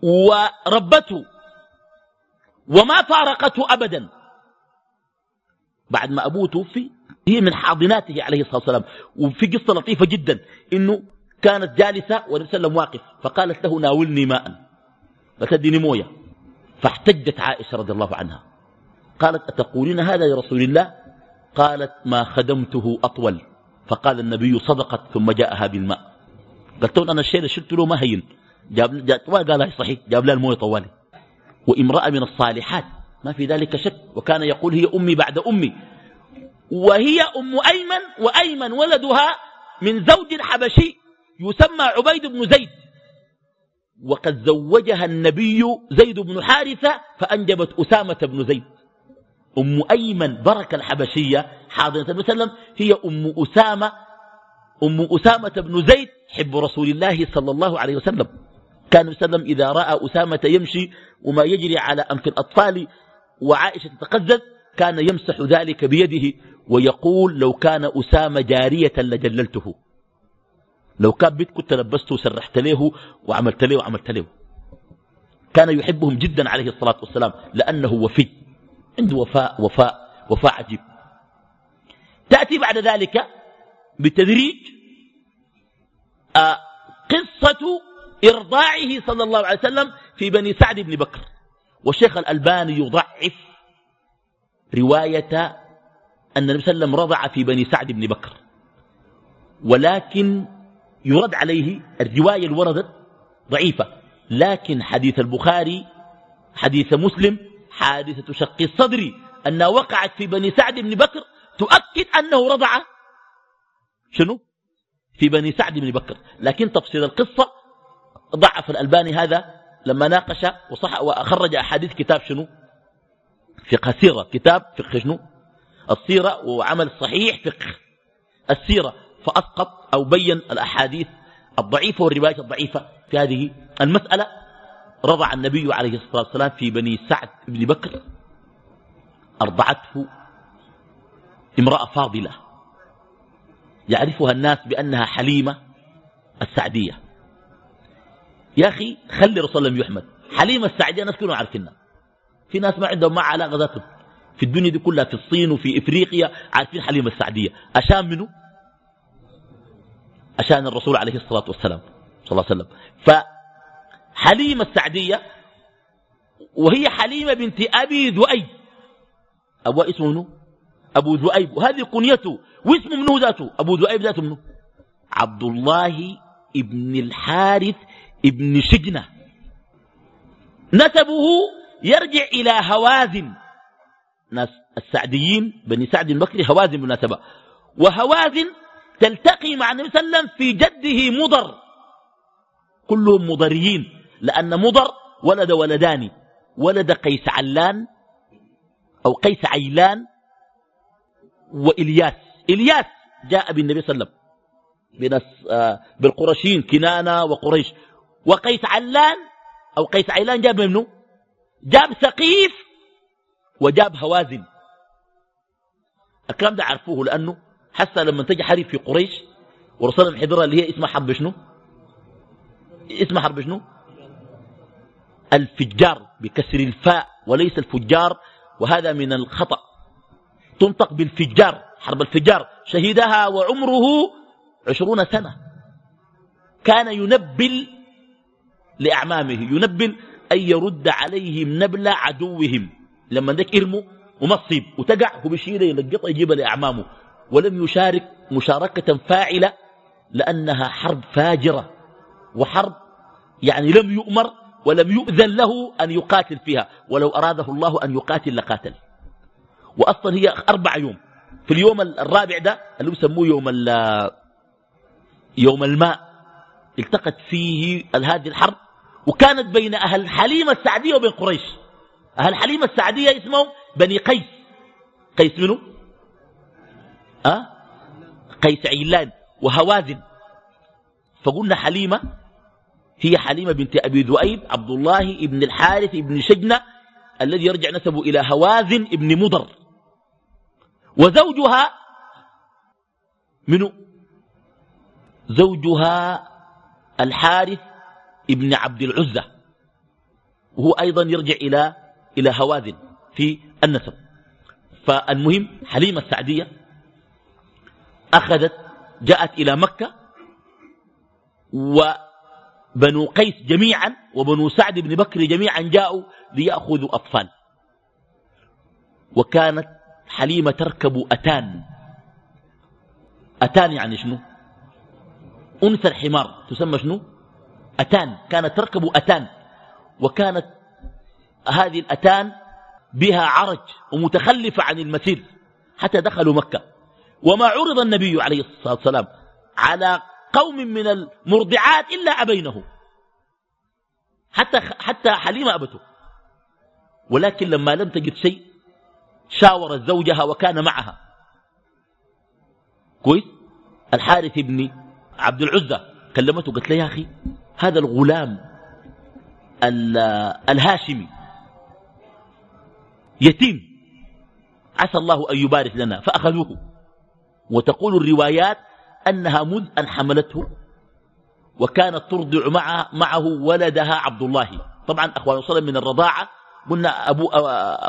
[SPEAKER 2] وربته. وما فارقته أبدا. بعد ما أبوه توفي هي من حاضناته عليه الصلاة والسلام. وفي قصة لطيفة جدا إنه كانت جالسة والنبي صلى الله عليه وسلم واقف فقالت له ناولني ماء فتدني موية. فاحتجت عائشة رضي الله عنها. قالت أتقولين هذا يا رسول الله؟ قالت ما خدمته أطول. فقال النبي صدقت. ثم جاءها بالماء. قلت له أنا الشيء اللي شلت له ما هين جاب, جاب قال صحيح جاب لها الموية طوالي. وامرأة من الصالحات ما في ذلك شك. وكان يقول هي أمي بعد أمي. وهي أم أيمن وأيمن ولدها من زوج حبشي يسمى عبيد بن زيد. وقد زوجها النبي زيد بن حارثة فأنجبت أسامة بن زيد. أم أيمن بركة الحبشية حاضرة النبي صلى الله عليه وسلم. هي أم أسامة أم أسامة بن زيد حب رسول الله صلى الله عليه وسلم. كان وسلم إذا رأى أسامة يمشي وما يجري على أنف الأطفال وعائشة تتقزز كان يمسح ذلك بيده ويقول لو كان أسامة جارية لجللته. لو كان بيت كنت لبسته وسرحت له وعملت له وعملت له. كان يحبهم جدا عليه الصلاة والسلام لأنه وفي. عنده وفاء وفاء وفاء عجيب. تأتي بعد ذلك بالتدريج آه، قصة إرضاعه صلى الله عليه وسلم في بني سعد بن بكر. والشيخ الألباني يضعف رواية أن النبي صلى الله عليه وسلم رضع في بني سعد بن بكر. ولكن يرد عليه الرواية اللي وردت ضعيفة. لكن حديث البخاري حديث مسلم حادثة شق الصدر أنها وقعت في بني سعد بن بكر تؤكد أنه رضع شنو؟ في بني سعد بن بكر. لكن تفصيل القصة ضعف الألباني هذا لما ناقش وصح وأخرج أحاديث كتاب شنو؟ فقه السيرة كتاب فقه شنو؟ السيرة وعمل صحيح فقه. السيرة فأسقط أو بين الأحاديث الضعيفة والروايات الضعيفة في هذه المسألة. رضع النبي عليه الصلاة والسلام في بني سعد بن بكر أرضعته امرأة فاضلة يعرفها الناس بأنها حليمة السعدية. يا أخي خلي رسول الله يحمد. حليمة السعدية ناس كلهم عارفينها في ناس ما عندهم مع علاقة ذاته في الدنيا دي كلها في الصين وفي إفريقيا عارفين حليمة السعدية. عشان منه عشان الرسول عليه الصلاة والسلام. صلى الله عليه وسلم. فحليمة السعدية وهي حليمة بنت أبي ذؤيب. أبو اسمه منه أبو ذؤيب. وهذه كنيته واسمه منه ذاته؟ أبو ذؤيب ذاته منه عبد الله ابن الحارث ابن شجنة. نسبه يرجع إلى هوازن. ناس السعديين بني سعد البكري هوازن بالمناسبة وهوازن تلتقي مع النبي صلى الله عليه وسلم في جده مضر. كلهم مضريين لأن مضر ولد ولدان. ولد قيس علان أو قيس عيلان وإلياس. إلياس جاء بالنبي صلى الله عليه وسلم. آه بالقرشين كنانة وقريش. وقيس علان أو قيس عيلان جاب منه جاب ثقيف وجاب هوازن. الكلام ده عرفوه لأنه حتى لما تجي حرب في قريش ورسول الحضرة اللي هي اسمها حرب شنو؟ اسمها حرب شنو؟ الفجار بكسر الفاء وليس الفجار وهذا من الخطأ. تنطق بالفجار حرب الفجار شهدها وعمره عشرون سنة. كان ينبل لأعمامه ينبل أن يرد عليهم نبل عدوهم. لما ذاك يرموا ومصيب وتقع هو بيشيله يلقطه يجيبها لأعمامه. ولم يشارك مشاركة فاعلة لأنها حرب فاجرة. وحرب يعني لم يؤمر ولم يؤذن له أن يقاتل فيها. ولو أراده الله أن يقاتل لقاتل. وأصلا هي أربع يوم. في اليوم الرابع ده اللي يسموه يوم يوم الماء التقت فيه هذه الحرب وكانت بين أهل حليمة السعدية وبين قريش. أهل حليمة السعدية اسمهم بني قيس. قيس منه أه؟ قيس عيلان وهوازن. فقلنا حليمة هي حليمة بنت أبي ذؤيب عبد الله ابن الحارث ابن شجنة الذي يرجع نسبه إلى هوازن ابن مضر. وزوجها منه زوجها الحارث ابن عبد العزة. وهو أيضا يرجع إلى إلى هوازن في النسب. فالمهم حليمة السعدية أخذت جاءت إلى مكة وبنو قيس جميعا وبنو سعد بن بكر جميعا جاءوا ليأخذوا أطفال. وكانت حليمة تركب أتان. أتان يعني شنو؟ أنثى الحمار. تسمى شنو؟ أتان كانت تركب أتان وكانت هذه الأتان بها عرج ومتخلفة عن المسير حتى دخلوا مكة. وما عرض النبي عليه الصلاة والسلام على قوم من المرضعات إلا أبينه. حتى, حتى حليمة أبته. ولكن لما لم تجد شيء شاورت زوجها وكان معها. كويس؟ الحارث بن عبد العزة كلمته قالت له يا أخي هذا الغلام الهاشمي. يتيم. عسى الله أن يبارك لنا فأخذوه. وتقول الروايات أنها مذ أن حملته وكانت ترضع معه, معه ولدها عبد الله. طبعا أخوان رسول من الرضاعة قلنا أبو,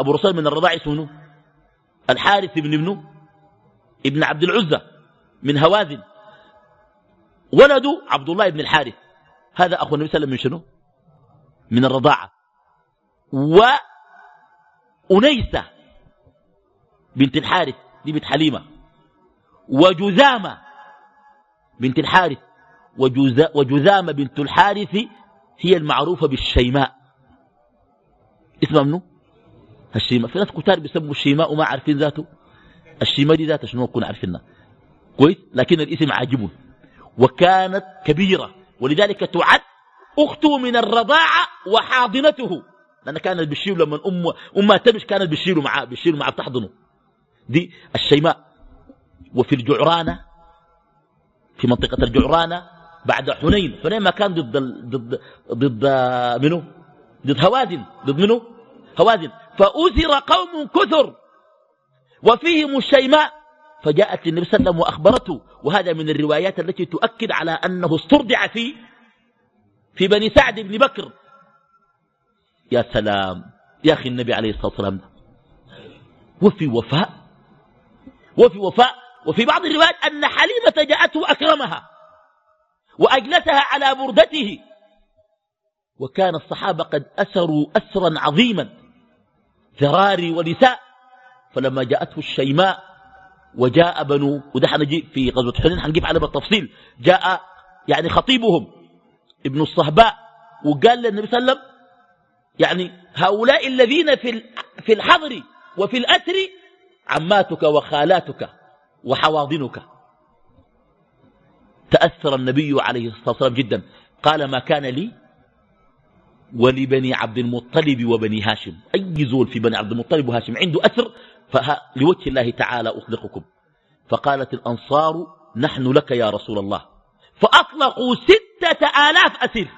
[SPEAKER 2] أبو رسول من الرضاعة اسمه الحارث بن ابنه ابن عبد العزة من هوازن. ولده عبد الله بن الحارث. هذا أخو النبي صلى الله عليه وسلم من شنو؟ من الرضاعة. وأنيسة بنت الحارث دي بنت حليمة. وجزامة بنت الحارث. وجزامة بنت الحارث هي المعروفة بالشيماء. اسمها منه الشيماء. في ناس كتار بيسموا الشيماء وما عارفين ذاته. الشيماء دي ذاتها شنو؟ نكون عارفينها. كويس؟ لكن الاسم عاجبه وكانت كبيرة. ولذلك تعد أخته من الرضاعة وحاضنته. لأن كانت بتشيل لما أم أمها تمش كانت بتشيله معاه بتشيله معاه بتحضنه دي الشيماء. وفي الجعرانة في منطقة الجعرانة بعد حنين. حنين ما كان ضد ضد ضد منه ضد هوازن. ضد منه هوازن. فأثر قوم كثر. وفيهم الشيماء. فجاءت للنبي صلى الله عليه وسلم وأخبرته وهذا من الروايات التي تؤكد على أنه استرضع في في بني سعد بن بكر. يا سلام يا أخي النبي عليه الصلاة والسلام وفي وفاء وفي وفاء وفي بعض الروايات أن حليمة جاءته وأكرمها وأجلسها على بردته. وكان الصحابة قد أسروا أسرا عظيما ذراري ونساء. فلما جاءته الشيماء وجاء بنو وده حنجي في غزوة حنين حنجيب على بالتفصيل جاء يعني خطيبهم ابن الصهباء وقال للنبي صلى الله عليه وسلم يعني هؤلاء الذين في في الحضر وفي الأسر عماتك وخالاتك وحواضنك. تأثر النبي عليه الصلاة والسلام جدا. قال ما كان لي ولبني عبد المطلب وبني هاشم. أي زول في بني عبد المطلب وهاشم عنده أثر فلوجه الله تعالى أطلقكم فقالت الأنصار نحن لك يا رسول الله. فأطلقوا ستة آلاف أسير.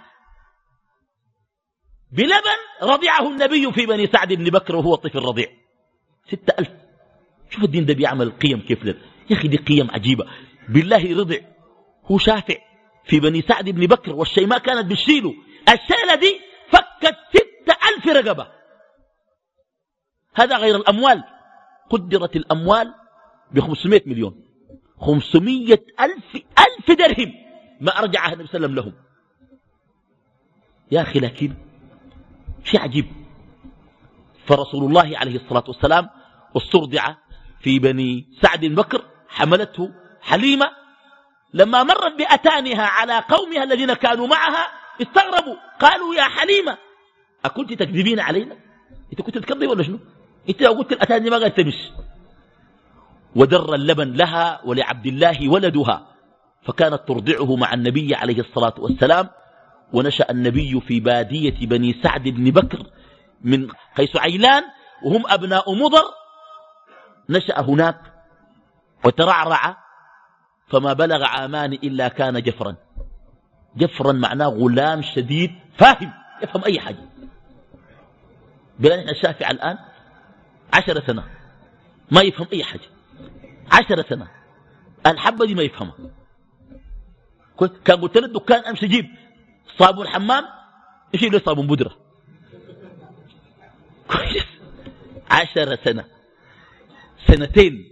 [SPEAKER 2] بلبن رضعه النبي في بني سعد بن بكر وهو طفل رضيع ستة ألف. شوف الدين ده بيعمل قيم كيف لن. يا أخي دي قيم عجيبة. بالله رضع. هو شافع في بني سعد بن بكر والشيماء كانت بتشيله. الشيلة دي فكت ستة ألف رقبة. هذا غير الأموال. قدرت الأموال بخمسمائة مليون. خمسمية ألف, ألف درهم ما أرجعها النبي صلى الله عليه وسلم لهم. يا أخي لكن شيء عجيب. فرسول الله عليه الصلاة والسلام استرضع في بني سعد بكر حملته حليمة. لما مرت بأتانها على قومها الذين كانوا معها استغربوا قالوا يا حليمة أكنت تكذبين علينا؟ أنت كنت تكذب ولا شنو؟ أنت لو قلت الأتاني ما قالت تمش ودر اللبن لها ولعبد الله ولدها فكانت ترضعه مع النبي عليه الصلاة والسلام ونشأ النبي في بادية بني سعد بن بكر من قيس عيلان وهم أبناء مضر. نشأ هناك وترعرع فما بلغ عامان إلا كان جفرا. جفرا معناه غلام شديد فاهم يفهم أي حاجة. إحنا الشافع الآن عشر سنة. ما يفهم أي حاجة. عشر سنة. الحبة دي ما يفهمها. كان قلت له الدكان أمشي جيب صابون حمام يشيل له صابون بودرة. كويس. عشر سنة. سنتين.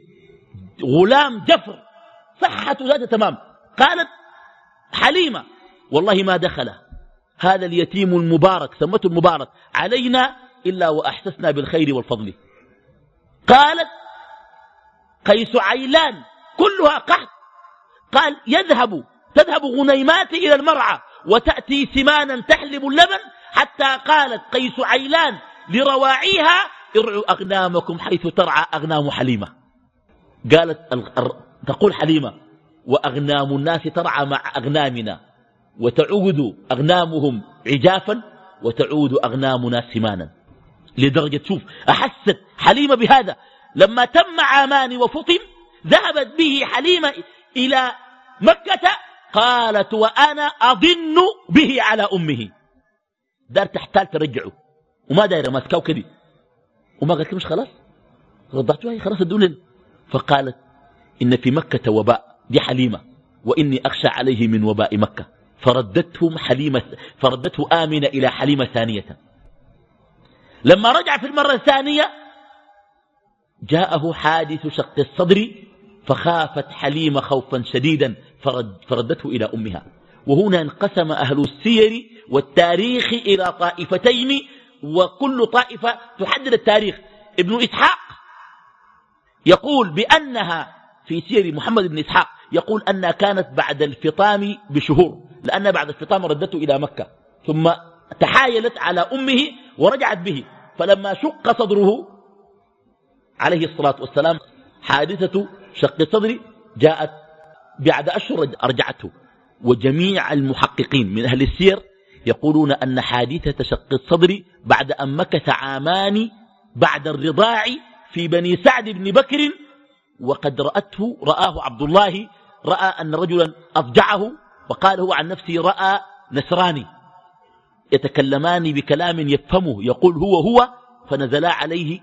[SPEAKER 2] غلام جفر. صحته ذاته تمام. قالت حليمة. والله ما دخل. هذا اليتيم المبارك سمته المبارك. علينا إلا وأحسسنا بالخير والفضل. قالت قيس عيلان كلها قحط. قال يذهب تذهب غنيمات إلى المرعى وتأتي سمانا تحلب اللبن حتى قالت قيس عيلان لرواعيها ارعوا أغنامكم حيث ترعى أغنام حليمة. قالت تقول حليمة وأغنام الناس ترعى مع أغنامنا وتعود أغنامهم عجافا وتعود أغنامنا سمانا لدرجة شوف أحست حليمة بهذا. لما تم عامان وفطم ذهبت به حليمة إلى مكة قالت وأنا أظن به على أمه. دار تحتال ترجعه. وما دايرة ماسكاه كده وما قالت مش خلاص؟ رضعتها خلاص الدولة فقالت إن في مكة وباء دي حليمة وإني أخشى عليه من وباء مكة. فردته حليمة فردته آمنة إلى حليمة ثانية. لما رجع في المرة الثانية جاءه حادث شق الصدر فخافت حليمة خوفا شديدا فرد فردته إلى أمها. وهنا انقسم أهل السير والتاريخ إلى طائفتين وكل طائفة تحدد التاريخ. ابن إسحاق يقول بأنها في سير محمد بن إسحاق يقول أنها كانت بعد الفطام بشهور لأنها بعد الفطام ردته إلى مكة. ثم تحايلت على أمه ورجعت به. فلما شق صدره عليه الصلاة والسلام حادثة شق الصدر جاءت بعد أشهر أرجعته. وجميع المحققين من أهل السير يقولون أن حادثة شق الصدر بعد أن مكث عامان بعد الرضاع في بني سعد بن بكر وقد رأته رآه عبد الله رأى أن رجلا أضجعه وقال هو عن نفسه رأى نسراني. يتكلمان بكلام يفهمه يقول هو هو فنزلا عليه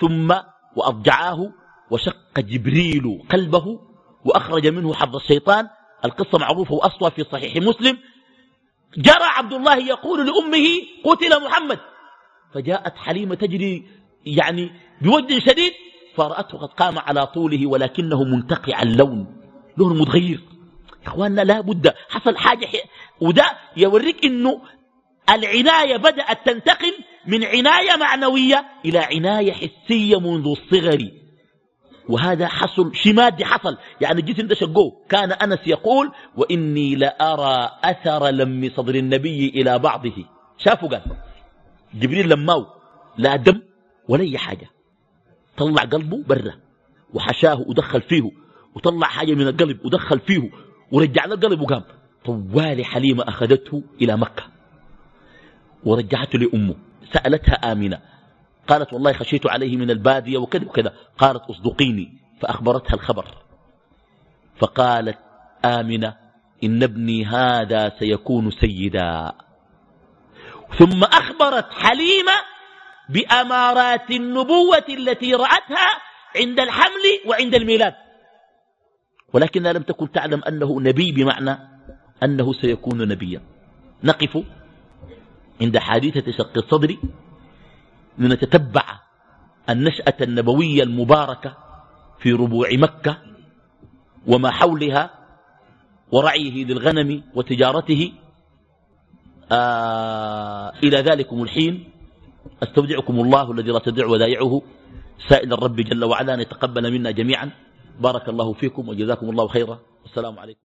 [SPEAKER 2] ثم وأضجعاه وشق جبريل قلبه وأخرج منه حظ الشيطان. القصة معروفة وأصوى في صحيح مسلم. جرى عبد الله يقول لأمه قتل محمد. فجاءت حليمة تجري يعني بوجه شديد فرأته قد قام على طوله ولكنه منتقع اللون. لون متغير. يا إخواننا لا بد حصل حاجة وده يوريك إنه العناية بدأت تنتقل من عناية معنوية إلى عناية حسية منذ الصغر. وهذا حصل شي مادي حصل. يعني الجسم ده شقوه. كان أنس يقول وإني لأرى أثر لم صدر النبي إلى بعضه. شافوا قال. جبريل لماو لا دم ولا أي حاجة. طلع قلبه برا. وحشاه ودخل فيه. وطلع حاجة من القلب ودخل فيه. ورجع له القلب وقام. طوال حليمة أخذته إلى مكة. ورجعته لأمه. سألتها آمنة. قالت والله خشيت عليه من البادية وكذا وكذا. قالت أصدقيني. فأخبرتها الخبر. فقالت آمنة إن ابني هذا سيكون سيدا. ثم أخبرت حليمة بأمارات النبوة التي رأتها عند الحمل وعند الميلاد. ولكنها لم تكن تعلم أنه نبي بمعنى أنه سيكون نبيا. نقف عند حادثة شق الصدر لنتتبع النشأة النبوية المباركة في ربوع مكة وما حولها ورعيه للغنم وتجارته. آه إلى ذلكم الحين. أستودعكم الله الذي لا تدع ودائعه. سائل الرب جل وعلا أن يتقبل منا جميعا. بارك الله فيكم وجزاكم الله خيرا. والسلام عليكم.